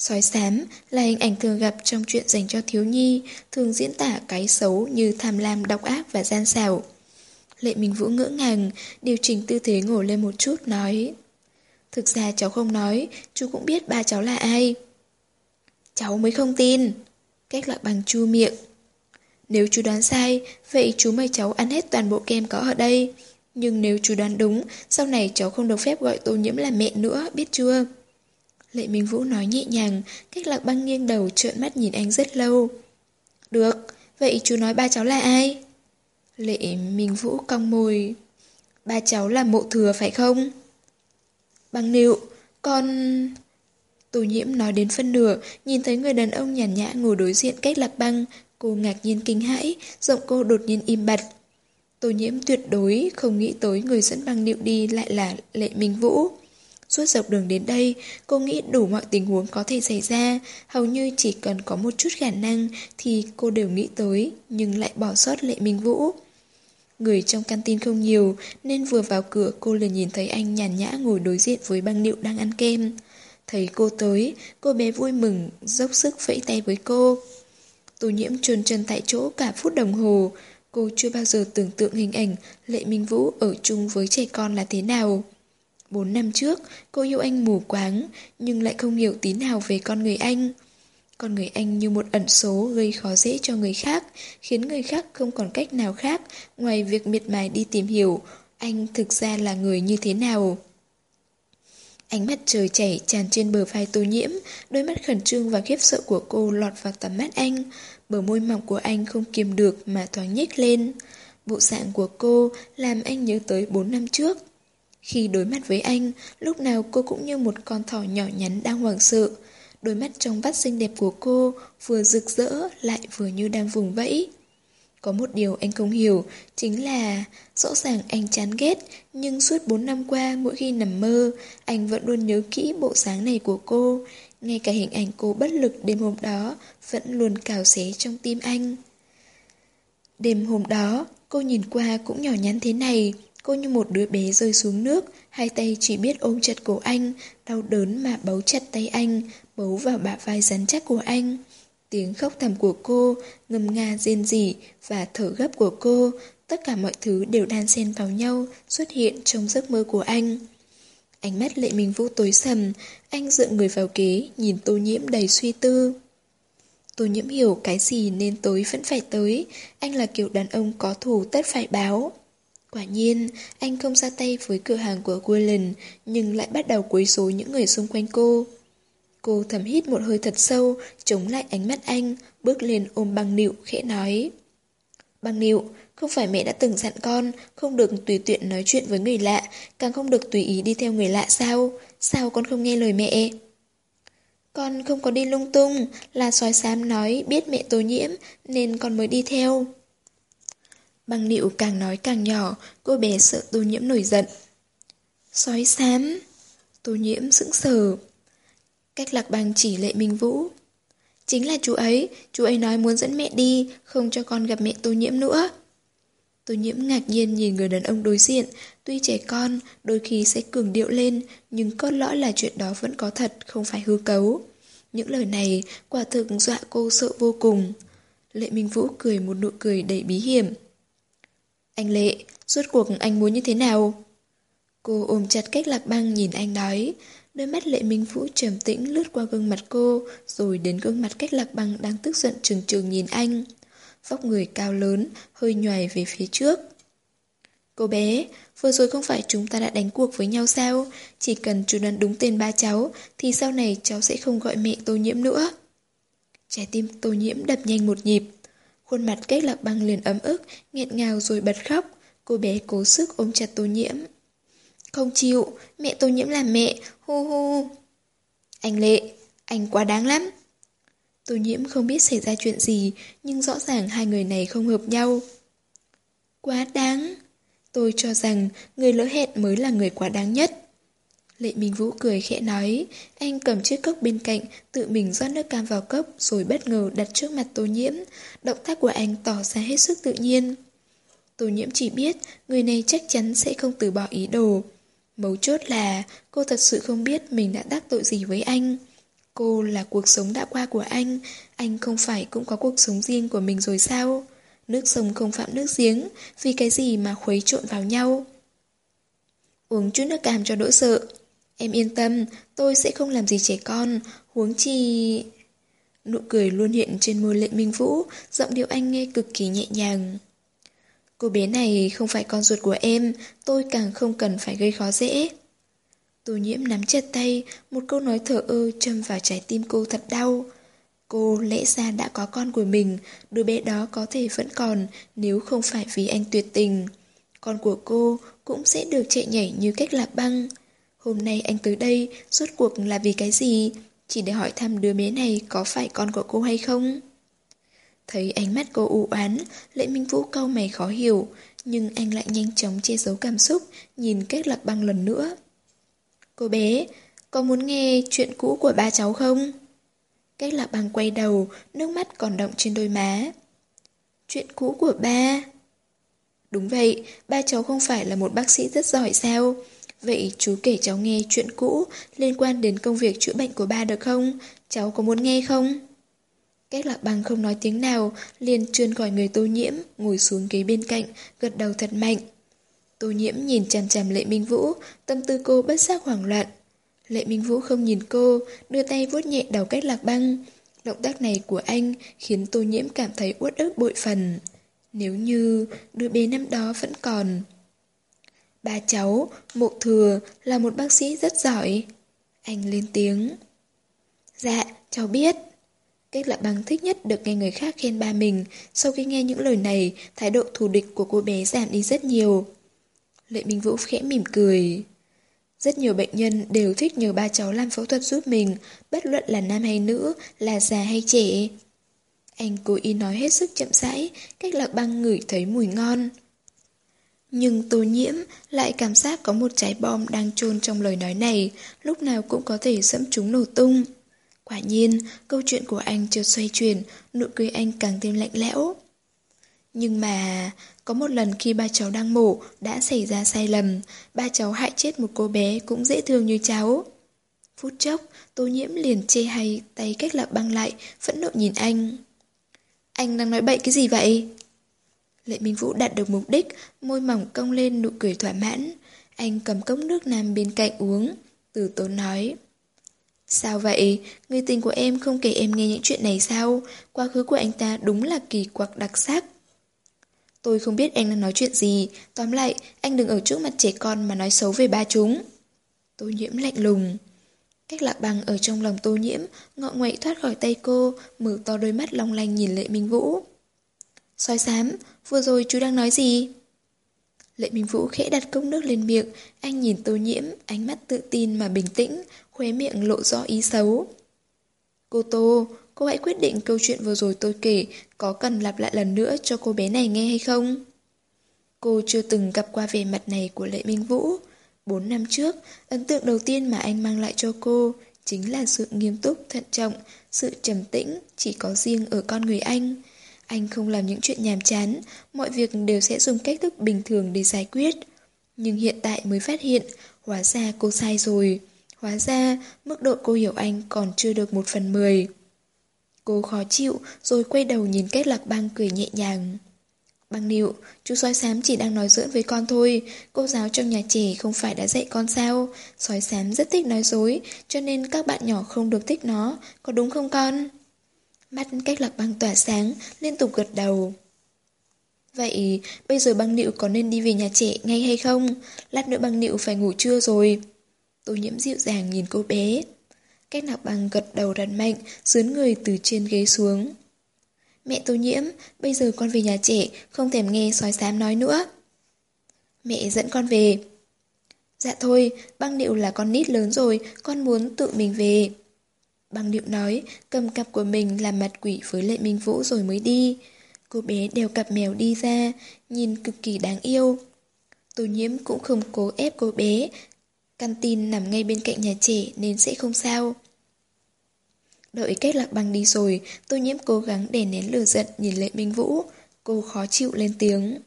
Sói xám là hình ảnh thường gặp trong chuyện dành cho thiếu nhi, thường diễn tả cái xấu như tham lam độc ác và gian xảo. Lệ Minh Vũ ngỡ ngàng, điều chỉnh tư thế ngồi lên một chút, nói Thực ra cháu không nói, chú cũng biết ba cháu là ai. Cháu mới không tin. Cách lạc bằng chu miệng. Nếu chú đoán sai, vậy chú mời cháu ăn hết toàn bộ kem có ở đây. Nhưng nếu chú đoán đúng, sau này cháu không được phép gọi tô nhiễm là mẹ nữa, biết chưa? Lệ Minh Vũ nói nhẹ nhàng, cách lạc băng nghiêng đầu trợn mắt nhìn anh rất lâu. Được, vậy chú nói ba cháu là ai? Lệ Minh Vũ cong môi. Ba cháu là mộ thừa phải không? Băng nịu, con... Tô nhiễm nói đến phân nửa, nhìn thấy người đàn ông nhàn nhã ngồi đối diện cách lạc băng, cô ngạc nhiên kinh hãi, giọng cô đột nhiên im bặt. Tô nhiễm tuyệt đối không nghĩ tới người dẫn băng nịu đi lại là Lệ Minh Vũ. Suốt dọc đường đến đây, cô nghĩ đủ mọi tình huống có thể xảy ra, hầu như chỉ cần có một chút khả năng thì cô đều nghĩ tới, nhưng lại bỏ sót Lệ Minh Vũ. Người trong căn tin không nhiều, nên vừa vào cửa cô liền nhìn thấy anh nhàn nhã ngồi đối diện với băng nịu đang ăn kem. Thấy cô tới, cô bé vui mừng, dốc sức vẫy tay với cô. Tô nhiễm trôn chân tại chỗ cả phút đồng hồ. Cô chưa bao giờ tưởng tượng hình ảnh Lệ Minh Vũ ở chung với trẻ con là thế nào. Bốn năm trước, cô yêu anh mù quáng, nhưng lại không hiểu tí nào về con người anh. Con người anh như một ẩn số gây khó dễ cho người khác, khiến người khác không còn cách nào khác ngoài việc miệt mài đi tìm hiểu anh thực ra là người như thế nào. Ánh mắt trời chảy tràn trên bờ vai tô nhiễm, đôi mắt khẩn trương và khiếp sợ của cô lọt vào tầm mắt anh. Bờ môi mỏng của anh không kiềm được mà thoáng nhếch lên. Bộ dạng của cô làm anh nhớ tới 4 năm trước. Khi đối mặt với anh, lúc nào cô cũng như một con thỏ nhỏ nhắn đang hoảng sợ. Đôi mắt trong vắt xinh đẹp của cô vừa rực rỡ lại vừa như đang vùng vẫy. Có một điều anh không hiểu, chính là rõ ràng anh chán ghét, nhưng suốt 4 năm qua mỗi khi nằm mơ, anh vẫn luôn nhớ kỹ bộ dáng này của cô. Ngay cả hình ảnh cô bất lực đêm hôm đó vẫn luôn cào xé trong tim anh. Đêm hôm đó, cô nhìn qua cũng nhỏ nhắn thế này, cô như một đứa bé rơi xuống nước, hai tay chỉ biết ôm chặt cổ anh, đau đớn mà bấu chặt tay anh, bấu vào bả vai rắn chắc của anh. Tiếng khóc thầm của cô, ngâm nga rên rỉ và thở gấp của cô, tất cả mọi thứ đều đan xen vào nhau, xuất hiện trong giấc mơ của anh. Ánh mắt lệ mình vũ tối sầm, anh dựa người vào ghế, nhìn tô nhiễm đầy suy tư. Tô nhiễm hiểu cái gì nên tối vẫn phải tới, anh là kiểu đàn ông có thù tất phải báo. Quả nhiên, anh không ra tay với cửa hàng của Guilin nhưng lại bắt đầu quấy rối những người xung quanh cô. Cô thầm hít một hơi thật sâu, chống lại ánh mắt anh, bước lên ôm băng nịu, khẽ nói. Băng nịu, không phải mẹ đã từng dặn con, không được tùy tiện nói chuyện với người lạ, càng không được tùy ý đi theo người lạ sao? Sao con không nghe lời mẹ? Con không có đi lung tung, là sói xám nói biết mẹ tối nhiễm, nên con mới đi theo. Băng nịu càng nói càng nhỏ, cô bé sợ tô nhiễm nổi giận. Sói xám. Tô nhiễm sững sờ. Cách lạc băng chỉ lệ Minh Vũ. Chính là chú ấy, chú ấy nói muốn dẫn mẹ đi, không cho con gặp mẹ tô nhiễm nữa. Tô nhiễm ngạc nhiên nhìn người đàn ông đối diện, tuy trẻ con, đôi khi sẽ cường điệu lên, nhưng cốt lõi là chuyện đó vẫn có thật, không phải hư cấu. Những lời này quả thực dọa cô sợ vô cùng. Lệ Minh Vũ cười một nụ cười đầy bí hiểm. Anh Lệ, suốt cuộc anh muốn như thế nào? Cô ôm chặt cách lạc băng nhìn anh nói, Đôi mắt lệ minh vũ trầm tĩnh lướt qua gương mặt cô, rồi đến gương mặt cách lạc băng đang tức giận trừng trừng nhìn anh. Vóc người cao lớn, hơi nhoài về phía trước. Cô bé, vừa rồi không phải chúng ta đã đánh cuộc với nhau sao? Chỉ cần chú đoán đúng tên ba cháu, thì sau này cháu sẽ không gọi mẹ tô nhiễm nữa. Trái tim tô nhiễm đập nhanh một nhịp. Khuôn mặt cách lạc băng liền ấm ức, nghẹn ngào rồi bật khóc. Cô bé cố sức ôm chặt tô nhiễm. Không chịu, mẹ tô nhiễm là mẹ, hu hu. Anh Lệ, anh quá đáng lắm. Tô nhiễm không biết xảy ra chuyện gì, nhưng rõ ràng hai người này không hợp nhau. Quá đáng. Tôi cho rằng người lỡ hẹn mới là người quá đáng nhất. Lệ Minh Vũ cười khẽ nói, anh cầm chiếc cốc bên cạnh, tự mình rót nước cam vào cốc rồi bất ngờ đặt trước mặt tô nhiễm. Động tác của anh tỏ ra hết sức tự nhiên. Tô nhiễm chỉ biết người này chắc chắn sẽ không từ bỏ ý đồ. Mấu chốt là cô thật sự không biết mình đã đắc tội gì với anh. Cô là cuộc sống đã qua của anh, anh không phải cũng có cuộc sống riêng của mình rồi sao? Nước sông không phạm nước giếng, vì cái gì mà khuấy trộn vào nhau? Uống chút nước cam cho đỡ sợ. Em yên tâm, tôi sẽ không làm gì trẻ con, huống chi... Nụ cười luôn hiện trên môi lệ minh vũ, giọng điệu anh nghe cực kỳ nhẹ nhàng. Cô bé này không phải con ruột của em, tôi càng không cần phải gây khó dễ. Tô nhiễm nắm chặt tay, một câu nói thở ơ châm vào trái tim cô thật đau. Cô lẽ ra đã có con của mình, đứa bé đó có thể vẫn còn nếu không phải vì anh tuyệt tình. Con của cô cũng sẽ được chạy nhảy như cách lạc băng. Hôm nay anh tới đây, suốt cuộc là vì cái gì? Chỉ để hỏi thăm đứa bé này có phải con của cô hay không? Thấy ánh mắt cô u oán, Lệ Minh Vũ câu mày khó hiểu, nhưng anh lại nhanh chóng che giấu cảm xúc, nhìn cách lạc băng lần nữa. Cô bé, có muốn nghe chuyện cũ của ba cháu không? Cách lạc băng quay đầu, nước mắt còn động trên đôi má. Chuyện cũ của ba? Đúng vậy, ba cháu không phải là một bác sĩ rất giỏi sao? Vậy chú kể cháu nghe chuyện cũ liên quan đến công việc chữa bệnh của ba được không? Cháu có muốn nghe không? Cách lạc bằng không nói tiếng nào, liền trườn khỏi người tô nhiễm, ngồi xuống ghế bên cạnh, gật đầu thật mạnh. Tô nhiễm nhìn chằm chằm Lệ Minh Vũ, tâm tư cô bất giác hoảng loạn. Lệ Minh Vũ không nhìn cô, đưa tay vuốt nhẹ đầu cách lạc băng. Động tác này của anh khiến tô nhiễm cảm thấy uất ức bội phần. Nếu như đứa bé năm đó vẫn còn... Ba cháu, Mộ Thừa, là một bác sĩ rất giỏi. Anh lên tiếng. Dạ, cháu biết. Cách lạ băng thích nhất được nghe người khác khen ba mình. Sau khi nghe những lời này, thái độ thù địch của cô bé giảm đi rất nhiều. Lệ Minh Vũ khẽ mỉm cười. Rất nhiều bệnh nhân đều thích nhờ ba cháu làm phẫu thuật giúp mình, bất luận là nam hay nữ, là già hay trẻ. Anh cố ý nói hết sức chậm rãi, cách lạc băng ngửi thấy mùi ngon. Nhưng tô nhiễm lại cảm giác có một trái bom đang chôn trong lời nói này, lúc nào cũng có thể dẫm chúng nổ tung. Quả nhiên, câu chuyện của anh chưa xoay chuyển, nụ cười anh càng thêm lạnh lẽo. Nhưng mà, có một lần khi ba cháu đang mổ, đã xảy ra sai lầm, ba cháu hại chết một cô bé cũng dễ thương như cháu. Phút chốc, tô nhiễm liền chê hay tay cách lạc băng lại, phẫn nộ nhìn anh. Anh đang nói bậy cái gì vậy? Lệ Minh Vũ đạt được mục đích, môi mỏng cong lên nụ cười thỏa mãn. Anh cầm cốc nước nam bên cạnh uống. Từ tốn nói. Sao vậy? Người tình của em không kể em nghe những chuyện này sao? Quá khứ của anh ta đúng là kỳ quặc đặc sắc. Tôi không biết anh đang nói chuyện gì. Tóm lại, anh đừng ở trước mặt trẻ con mà nói xấu về ba chúng. Tô nhiễm lạnh lùng. Cách lạc bằng ở trong lòng tô nhiễm, ngọ ngoại thoát khỏi tay cô, mở to đôi mắt long lanh nhìn Lệ Minh Vũ. Soi xám, vừa rồi chú đang nói gì? Lệ Minh Vũ khẽ đặt cốc nước lên miệng, anh nhìn tô nhiễm, ánh mắt tự tin mà bình tĩnh, khóe miệng lộ rõ ý xấu. Cô Tô, cô hãy quyết định câu chuyện vừa rồi tôi kể có cần lặp lại lần nữa cho cô bé này nghe hay không? Cô chưa từng gặp qua vẻ mặt này của Lệ Minh Vũ. Bốn năm trước, ấn tượng đầu tiên mà anh mang lại cho cô chính là sự nghiêm túc, thận trọng, sự trầm tĩnh chỉ có riêng ở con người anh. Anh không làm những chuyện nhàm chán, mọi việc đều sẽ dùng cách thức bình thường để giải quyết. Nhưng hiện tại mới phát hiện, hóa ra cô sai rồi. Hóa ra, mức độ cô hiểu anh còn chưa được một phần mười. Cô khó chịu, rồi quay đầu nhìn kết lạc băng cười nhẹ nhàng. Băng nịu, chú sói xám chỉ đang nói giỡn với con thôi, cô giáo trong nhà trẻ không phải đã dạy con sao. Sói xám rất thích nói dối, cho nên các bạn nhỏ không được thích nó, có đúng không con? Mắt cách lạc băng tỏa sáng, liên tục gật đầu. Vậy, bây giờ băng nịu có nên đi về nhà trẻ ngay hay không? Lát nữa băng nịu phải ngủ trưa rồi. Tô nhiễm dịu dàng nhìn cô bé. Cách lạc băng gật đầu rắn mạnh, dướn người từ trên ghế xuống. Mẹ tô nhiễm, bây giờ con về nhà trẻ, không thèm nghe sói xám nói nữa. Mẹ dẫn con về. Dạ thôi, băng điệu là con nít lớn rồi, con muốn tự mình về. Bằng điệu nói, cầm cặp của mình làm mặt quỷ với lệ minh vũ rồi mới đi. Cô bé đeo cặp mèo đi ra, nhìn cực kỳ đáng yêu. Tô nhiễm cũng không cố ép cô bé. Căn tin nằm ngay bên cạnh nhà trẻ nên sẽ không sao. Đợi kết lạc băng đi rồi, tô nhiễm cố gắng để nén lửa giận nhìn lệ minh vũ. Cô khó chịu lên tiếng.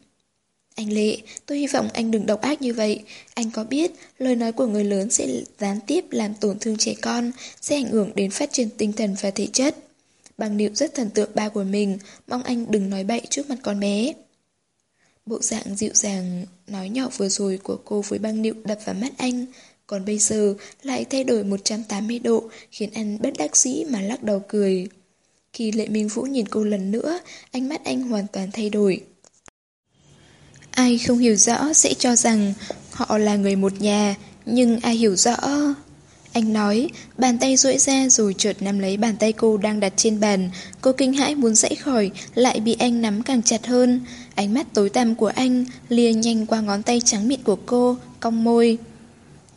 Anh Lệ, tôi hy vọng anh đừng độc ác như vậy. Anh có biết lời nói của người lớn sẽ gián tiếp làm tổn thương trẻ con, sẽ ảnh hưởng đến phát triển tinh thần và thể chất. Bằng điệu rất thần tượng ba của mình, mong anh đừng nói bậy trước mặt con bé. Bộ dạng dịu dàng nói nhỏ vừa rồi của cô với băng điệu đập vào mắt anh, còn bây giờ lại thay đổi 180 độ khiến anh bất đắc dĩ mà lắc đầu cười. Khi Lệ Minh Vũ nhìn cô lần nữa, ánh mắt anh hoàn toàn thay đổi. Ai không hiểu rõ sẽ cho rằng họ là người một nhà, nhưng ai hiểu rõ... Anh nói, bàn tay duỗi ra rồi chợt nắm lấy bàn tay cô đang đặt trên bàn. Cô kinh hãi muốn dãy khỏi, lại bị anh nắm càng chặt hơn. Ánh mắt tối tăm của anh lia nhanh qua ngón tay trắng mịn của cô, cong môi.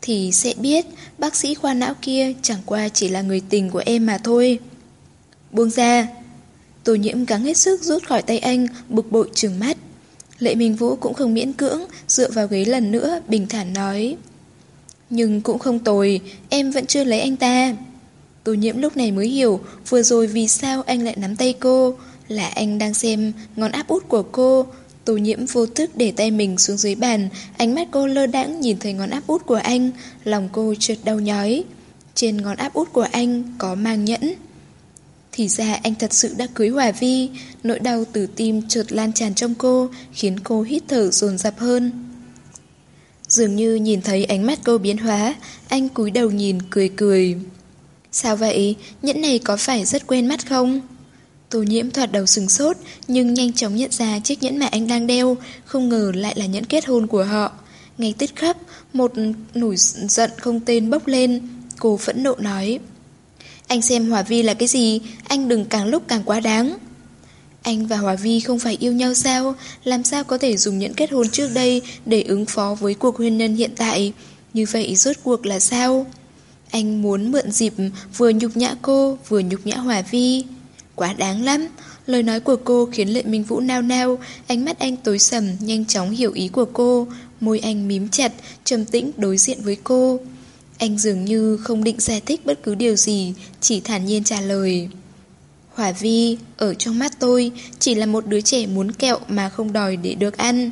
Thì sẽ biết, bác sĩ khoa não kia chẳng qua chỉ là người tình của em mà thôi. Buông ra. Tô nhiễm gắng hết sức rút khỏi tay anh, bực bội trừng mắt. Lệ Minh Vũ cũng không miễn cưỡng, dựa vào ghế lần nữa, bình thản nói. Nhưng cũng không tồi, em vẫn chưa lấy anh ta. Tô nhiễm lúc này mới hiểu vừa rồi vì sao anh lại nắm tay cô, là anh đang xem ngón áp út của cô. Tô nhiễm vô thức để tay mình xuống dưới bàn, ánh mắt cô lơ đãng nhìn thấy ngón áp út của anh, lòng cô trượt đau nhói. Trên ngón áp út của anh có mang nhẫn. Thì ra anh thật sự đã cưới Hòa Vi, nỗi đau từ tim chợt lan tràn trong cô, khiến cô hít thở dồn dập hơn. Dường như nhìn thấy ánh mắt cô biến hóa, anh cúi đầu nhìn cười cười. Sao vậy? Nhẫn này có phải rất quen mắt không? Tô nhiễm thoạt đầu sừng sốt, nhưng nhanh chóng nhận ra chiếc nhẫn mà anh đang đeo, không ngờ lại là nhẫn kết hôn của họ. Ngay tức khắc, một nổi giận không tên bốc lên, cô phẫn nộ nói. Anh xem Hòa Vi là cái gì, anh đừng càng lúc càng quá đáng. Anh và Hòa Vi không phải yêu nhau sao? Làm sao có thể dùng những kết hôn trước đây để ứng phó với cuộc hôn nhân hiện tại? Như vậy rốt cuộc là sao? Anh muốn mượn dịp vừa nhục nhã cô, vừa nhục nhã Hòa Vi. Quá đáng lắm. Lời nói của cô khiến Lệ Minh Vũ nao nao, ánh mắt anh tối sầm, nhanh chóng hiểu ý của cô. Môi anh mím chặt, trầm tĩnh đối diện với cô. Anh dường như không định giải thích bất cứ điều gì, chỉ thản nhiên trả lời. Hỏa Vi, ở trong mắt tôi, chỉ là một đứa trẻ muốn kẹo mà không đòi để được ăn.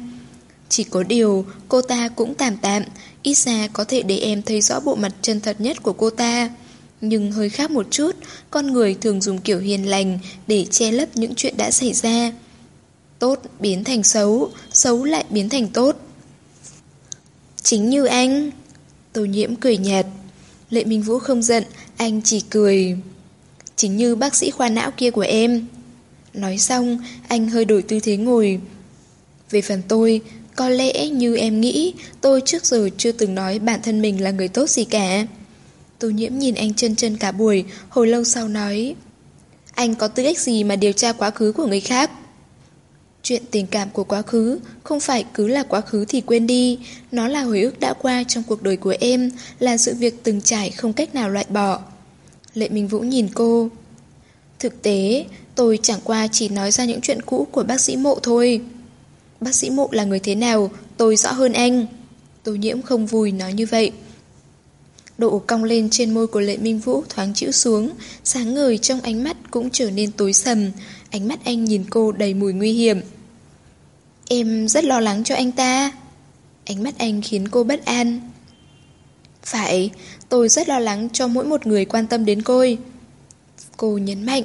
Chỉ có điều, cô ta cũng tạm tạm, ít ra có thể để em thấy rõ bộ mặt chân thật nhất của cô ta. Nhưng hơi khác một chút, con người thường dùng kiểu hiền lành để che lấp những chuyện đã xảy ra. Tốt biến thành xấu, xấu lại biến thành tốt. Chính như anh. Tô nhiễm cười nhạt. Lệ Minh Vũ không giận, anh chỉ cười. Chính như bác sĩ khoa não kia của em. Nói xong, anh hơi đổi tư thế ngồi. Về phần tôi, có lẽ như em nghĩ, tôi trước giờ chưa từng nói bản thân mình là người tốt gì cả. Tô nhiễm nhìn anh chân chân cả buổi, hồi lâu sau nói. Anh có tư ích gì mà điều tra quá khứ của người khác? Chuyện tình cảm của quá khứ không phải cứ là quá khứ thì quên đi, nó là hồi ức đã qua trong cuộc đời của em, là sự việc từng trải không cách nào loại bỏ. Lệ Minh Vũ nhìn cô. Thực tế, tôi chẳng qua chỉ nói ra những chuyện cũ của bác sĩ mộ thôi. Bác sĩ mộ là người thế nào, tôi rõ hơn anh. Tô nhiễm không vui nói như vậy. Độ cong lên trên môi của Lệ Minh Vũ thoáng chịu xuống, sáng ngời trong ánh mắt cũng trở nên tối sầm. Ánh mắt anh nhìn cô đầy mùi nguy hiểm. Em rất lo lắng cho anh ta. Ánh mắt anh khiến cô bất an. Phải, tôi rất lo lắng cho mỗi một người quan tâm đến cô. Cô nhấn mạnh.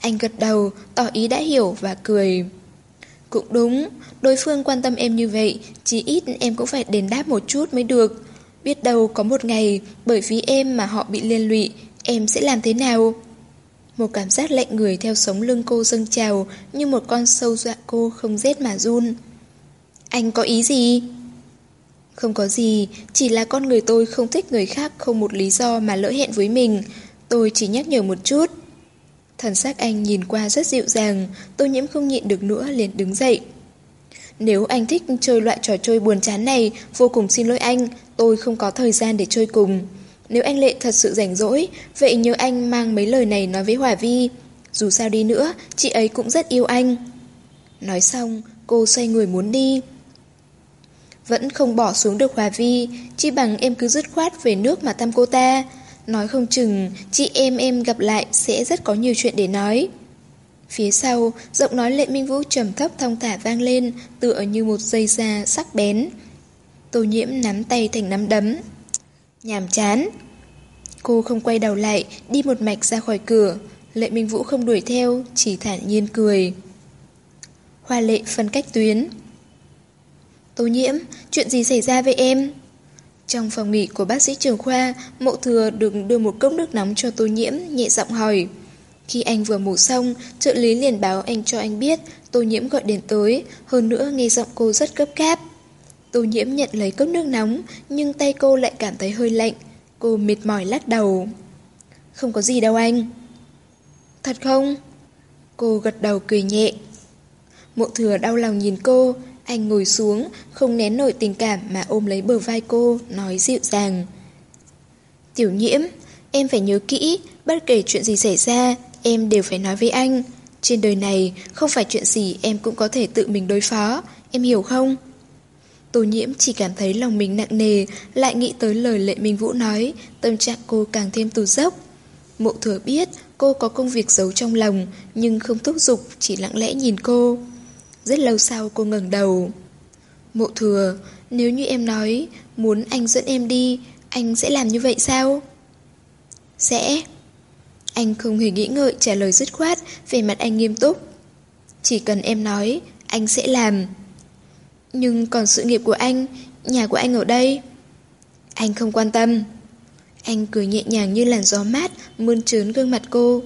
Anh gật đầu, tỏ ý đã hiểu và cười. Cũng đúng, đối phương quan tâm em như vậy, chỉ ít em cũng phải đền đáp một chút mới được. Biết đâu có một ngày, bởi vì em mà họ bị liên lụy, em sẽ làm thế nào? Một cảm giác lạnh người theo sống lưng cô dâng trào, như một con sâu dọa cô không rét mà run. Anh có ý gì? Không có gì, chỉ là con người tôi không thích người khác không một lý do mà lỡ hẹn với mình. Tôi chỉ nhắc nhở một chút. Thần sắc anh nhìn qua rất dịu dàng, tôi nhiễm không nhịn được nữa liền đứng dậy. Nếu anh thích chơi loại trò chơi buồn chán này, vô cùng xin lỗi anh, tôi không có thời gian để chơi cùng. Nếu anh Lệ thật sự rảnh rỗi, vậy nhớ anh mang mấy lời này nói với Hòa Vi. Dù sao đi nữa, chị ấy cũng rất yêu anh. Nói xong, cô xoay người muốn đi. Vẫn không bỏ xuống được Hòa Vi, chỉ bằng em cứ dứt khoát về nước mà thăm cô ta. Nói không chừng, chị em em gặp lại sẽ rất có nhiều chuyện để nói. Phía sau, giọng nói Lệ Minh Vũ trầm thấp thong thả vang lên, tựa như một dây da sắc bén. Tô nhiễm nắm tay thành nắm đấm. Nhàm chán. Cô không quay đầu lại, đi một mạch ra khỏi cửa. Lệ Minh Vũ không đuổi theo, chỉ thản nhiên cười. Hoa lệ phân cách tuyến. Tô nhiễm, chuyện gì xảy ra với em? Trong phòng nghỉ của bác sĩ trường khoa, mộ thừa được đưa một cốc nước nóng cho tô nhiễm, nhẹ giọng hỏi. Khi anh vừa mổ xong, trợ lý liền báo anh cho anh biết tô nhiễm gọi điện tới, hơn nữa nghe giọng cô rất gấp gáp. Tô nhiễm nhận lấy cốc nước nóng, nhưng tay cô lại cảm thấy hơi lạnh. Cô mệt mỏi lắc đầu. Không có gì đâu anh. Thật không? Cô gật đầu cười nhẹ. Mộ thừa đau lòng nhìn cô, anh ngồi xuống, không nén nổi tình cảm mà ôm lấy bờ vai cô, nói dịu dàng. Tiểu nhiễm, em phải nhớ kỹ, bất kể chuyện gì xảy ra, em đều phải nói với anh. Trên đời này, không phải chuyện gì em cũng có thể tự mình đối phó, em hiểu không? Tô nhiễm chỉ cảm thấy lòng mình nặng nề, lại nghĩ tới lời lệ Minh Vũ nói, tâm trạng cô càng thêm tù dốc. Mộ thừa biết cô có công việc giấu trong lòng, nhưng không thúc giục, chỉ lặng lẽ nhìn cô. Rất lâu sau cô ngẩng đầu. Mộ thừa, nếu như em nói muốn anh dẫn em đi, anh sẽ làm như vậy sao? Sẽ. Anh không hề nghĩ ngợi trả lời dứt khoát, về mặt anh nghiêm túc. Chỉ cần em nói, anh sẽ làm. Nhưng còn sự nghiệp của anh, nhà của anh ở đây. Anh không quan tâm. Anh cười nhẹ nhàng như làn gió mát, mơn trớn gương mặt cô.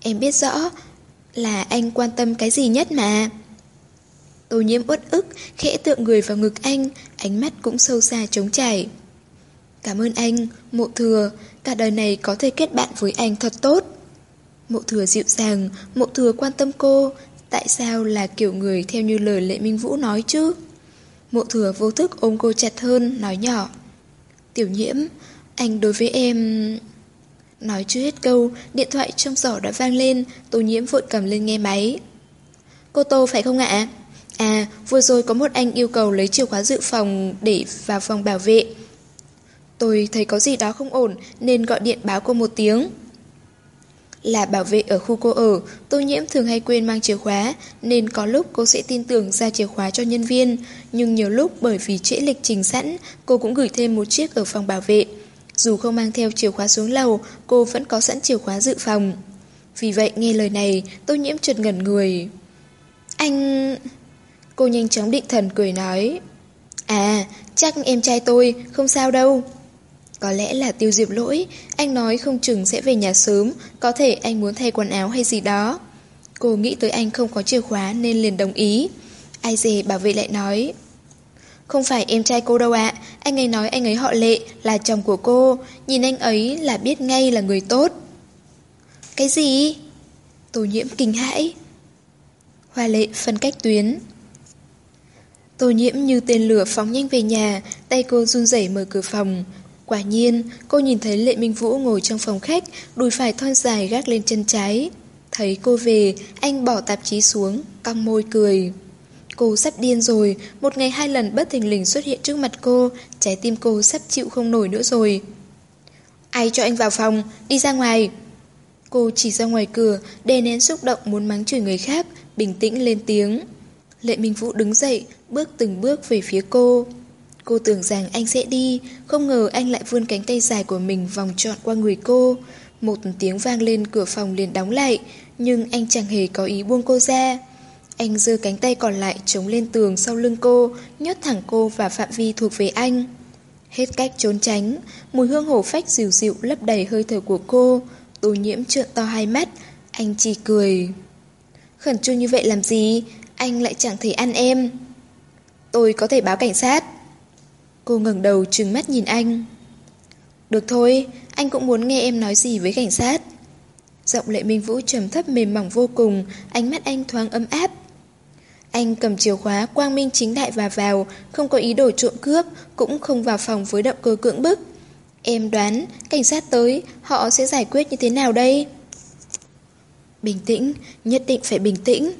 Em biết rõ là anh quan tâm cái gì nhất mà. Tô nhiễm uất ức, khẽ tựa người vào ngực anh, ánh mắt cũng sâu xa trống trải. Cảm ơn anh, mộ thừa, cả đời này có thể kết bạn với anh thật tốt. Mộ thừa dịu dàng, mộ thừa quan tâm cô, tại sao là kiểu người theo như lời Lệ Minh Vũ nói chứ? Mộ thừa vô thức ôm cô chặt hơn, nói nhỏ. Tiểu nhiễm, anh đối với em... Nói chưa hết câu, điện thoại trong giỏ đã vang lên, tô nhiễm vội cầm lên nghe máy. Cô Tô phải không ạ? À, vừa rồi có một anh yêu cầu lấy chìa khóa dự phòng để vào phòng bảo vệ. Tôi thấy có gì đó không ổn nên gọi điện báo cô một tiếng. Là bảo vệ ở khu cô ở, tô nhiễm thường hay quên mang chìa khóa, nên có lúc cô sẽ tin tưởng ra chìa khóa cho nhân viên, nhưng nhiều lúc bởi vì trễ lịch trình sẵn, cô cũng gửi thêm một chiếc ở phòng bảo vệ. Dù không mang theo chìa khóa xuống lầu, cô vẫn có sẵn chìa khóa dự phòng. Vì vậy nghe lời này, tô nhiễm chợt ngẩn người. Anh... Cô nhanh chóng định thần cười nói À, chắc em trai tôi, không sao đâu có lẽ là tiêu diệp lỗi. Anh nói không chừng sẽ về nhà sớm Có thể anh muốn thay quần áo hay gì đó. Cô nghĩ tới anh không có chìa khóa Nên liền đồng ý. Ai dè bảo vệ lại nói Không phải em trai cô đâu ạ. Anh ấy nói anh ấy họ lệ Là chồng của cô. Nhìn anh ấy là biết ngay là người tốt. Cái gì? Tô nhiễm kinh hãi. Hoa lệ phân cách tuyến. Tô nhiễm như tên lửa phóng nhanh về nhà, tay cô run rẩy mở cửa phòng. Quả nhiên, cô nhìn thấy Lệ Minh Vũ ngồi trong phòng khách, đùi phải thon dài gác lên chân trái. Thấy cô về, anh bỏ tạp chí xuống, cong môi cười. Cô sắp điên rồi, một ngày hai lần bất thình lình xuất hiện trước mặt cô, trái tim cô sắp chịu không nổi nữa rồi. Ai cho anh vào phòng, đi ra ngoài. Cô chỉ ra ngoài cửa, đè nén xúc động muốn mắng chửi người khác, bình tĩnh lên tiếng. Lệ Minh Vũ đứng dậy, bước từng bước về phía cô. Cô tưởng rằng anh sẽ đi, không ngờ anh lại vươn cánh tay dài của mình vòng trọn qua người cô. Một tiếng vang lên cửa phòng liền đóng lại, nhưng anh chẳng hề có ý buông cô ra. Anh giơ cánh tay còn lại chống lên tường sau lưng cô, nhốt thẳng cô và phạm vi thuộc về anh. Hết cách trốn tránh, mùi hương hổ phách dịu dịu lấp đầy hơi thở của cô. Tô nhiễm trợn to hai mắt, anh chỉ cười. Khẩn trương như vậy làm gì? Anh lại chẳng thể ăn em. Tôi có thể báo cảnh sát. Cô ngẩng đầu trừng mắt nhìn anh. Được thôi, anh cũng muốn nghe em nói gì với cảnh sát. Giọng lệ minh vũ trầm thấp mềm mỏng vô cùng, ánh mắt anh thoáng ấm áp. Anh cầm chìa khóa quang minh chính đại và vào, không có ý đồ trộm cướp, cũng không vào phòng với động cơ cưỡng bức. Em đoán, cảnh sát tới, họ sẽ giải quyết như thế nào đây? Bình tĩnh, nhất định phải bình tĩnh.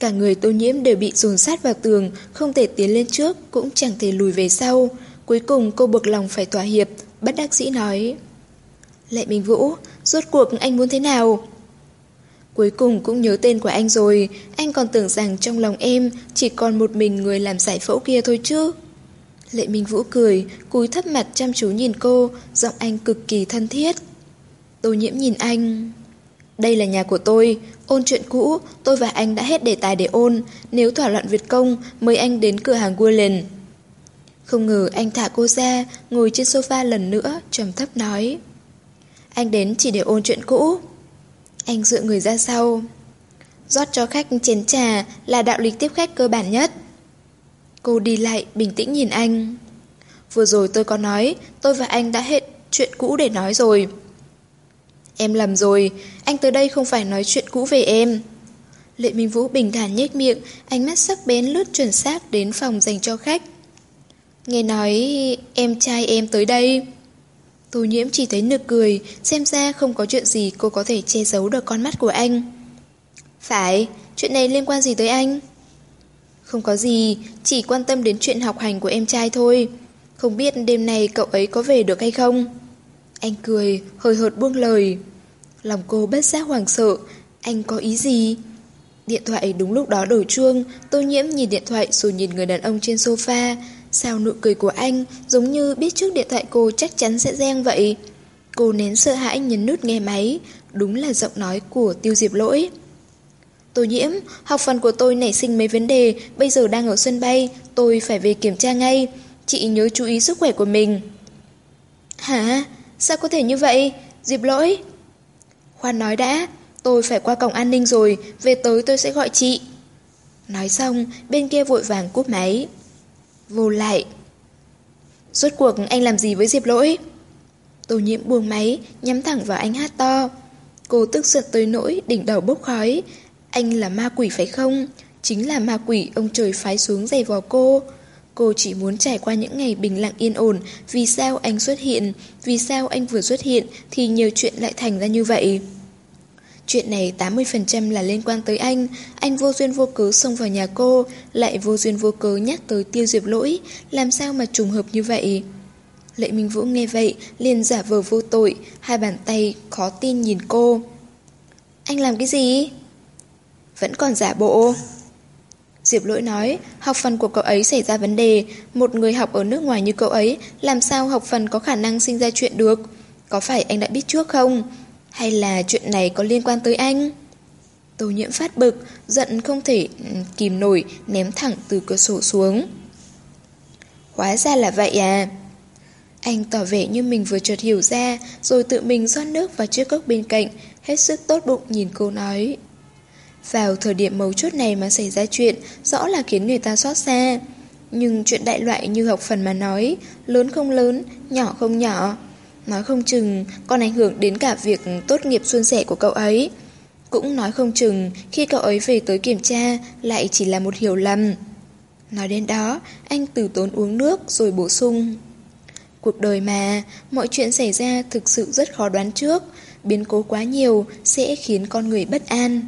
Cả người tô nhiễm đều bị dồn sát vào tường, không thể tiến lên trước, cũng chẳng thể lùi về sau. Cuối cùng cô buộc lòng phải thỏa hiệp, bất đắc dĩ nói. Lệ Minh Vũ, rốt cuộc anh muốn thế nào? Cuối cùng cũng nhớ tên của anh rồi, anh còn tưởng rằng trong lòng em chỉ còn một mình người làm giải phẫu kia thôi chứ. Lệ Minh Vũ cười, cúi thấp mặt chăm chú nhìn cô, giọng anh cực kỳ thân thiết. Tô nhiễm nhìn anh. Đây là nhà của tôi, ôn chuyện cũ, tôi và anh đã hết đề tài để ôn, nếu thỏa loạn Việt Công, mời anh đến cửa hàng Guerlain. Không ngờ anh thả cô ra, ngồi trên sofa lần nữa, trầm thấp nói. Anh đến chỉ để ôn chuyện cũ. Anh dựa người ra sau. rót cho khách chén trà là đạo lý tiếp khách cơ bản nhất. Cô đi lại, bình tĩnh nhìn anh. Vừa rồi tôi có nói, tôi và anh đã hết chuyện cũ để nói rồi. Em lầm rồi, anh tới đây không phải nói chuyện cũ về em. Lệ Minh Vũ bình thản nhếch miệng, ánh mắt sắc bén lướt chuẩn xác đến phòng dành cho khách. Nghe nói em trai em tới đây. Tô nhiễm chỉ thấy nực cười, xem ra không có chuyện gì cô có thể che giấu được con mắt của anh. Phải, chuyện này liên quan gì tới anh? Không có gì, chỉ quan tâm đến chuyện học hành của em trai thôi. Không biết đêm nay cậu ấy có về được hay không? Anh cười, hơi hợt buông lời. Lòng cô bất giác hoảng sợ, anh có ý gì? Điện thoại đúng lúc đó đổ chuông, tô nhiễm nhìn điện thoại rồi nhìn người đàn ông trên sofa. Sao nụ cười của anh giống như biết trước điện thoại cô chắc chắn sẽ reng vậy? Cô nén sợ hãi nhấn nút nghe máy, đúng là giọng nói của tiêu diệp lỗi. Tô nhiễm, học phần của tôi nảy sinh mấy vấn đề, bây giờ đang ở sân bay, tôi phải về kiểm tra ngay. Chị nhớ chú ý sức khỏe của mình. Hả? Sao có thể như vậy? Diệp lỗi. Khoan nói đã, tôi phải qua cổng an ninh rồi, về tới tôi sẽ gọi chị. Nói xong, bên kia vội vàng cúp máy. Vô lại. Rốt cuộc anh làm gì với Diệp lỗi? Tô nhiễm buông máy, nhắm thẳng vào anh hát to. Cô tức giận tới nỗi, đỉnh đầu bốc khói. Anh là ma quỷ phải không? Chính là ma quỷ ông trời phái xuống giày vò cô. Cô chỉ muốn trải qua những ngày bình lặng yên ổn, vì sao anh xuất hiện, vì sao anh vừa xuất hiện thì nhiều chuyện lại thành ra như vậy. Chuyện này 80% là liên quan tới anh, anh vô duyên vô cớ xông vào nhà cô, lại vô duyên vô cớ nhắc tới tiêu diệp lỗi, làm sao mà trùng hợp như vậy. Lệ Minh Vũ nghe vậy, liền giả vờ vô tội, hai bàn tay khó tin nhìn cô. Anh làm cái gì? Vẫn còn giả bộ. Diệp lỗi nói, học phần của cậu ấy xảy ra vấn đề, một người học ở nước ngoài như cậu ấy, làm sao học phần có khả năng sinh ra chuyện được? Có phải anh đã biết trước không? Hay là chuyện này có liên quan tới anh? Tô nhiễm phát bực, giận không thể ừ, kìm nổi, ném thẳng từ cửa sổ xuống. Hóa ra là vậy à? Anh tỏ vẻ như mình vừa chợt hiểu ra, rồi tự mình rót nước vào chiếc cốc bên cạnh, hết sức tốt bụng nhìn cô nói. Vào thời điểm mấu chốt này mà xảy ra chuyện, rõ là khiến người ta xót xa. Nhưng chuyện đại loại như học phần mà nói, lớn không lớn, nhỏ không nhỏ. Nói không chừng còn ảnh hưởng đến cả việc tốt nghiệp xuân sẻ của cậu ấy. Cũng nói không chừng khi cậu ấy về tới kiểm tra lại chỉ là một hiểu lầm. Nói đến đó, anh từ tốn uống nước rồi bổ sung. Cuộc đời mà, mọi chuyện xảy ra thực sự rất khó đoán trước, biến cố quá nhiều sẽ khiến con người bất an.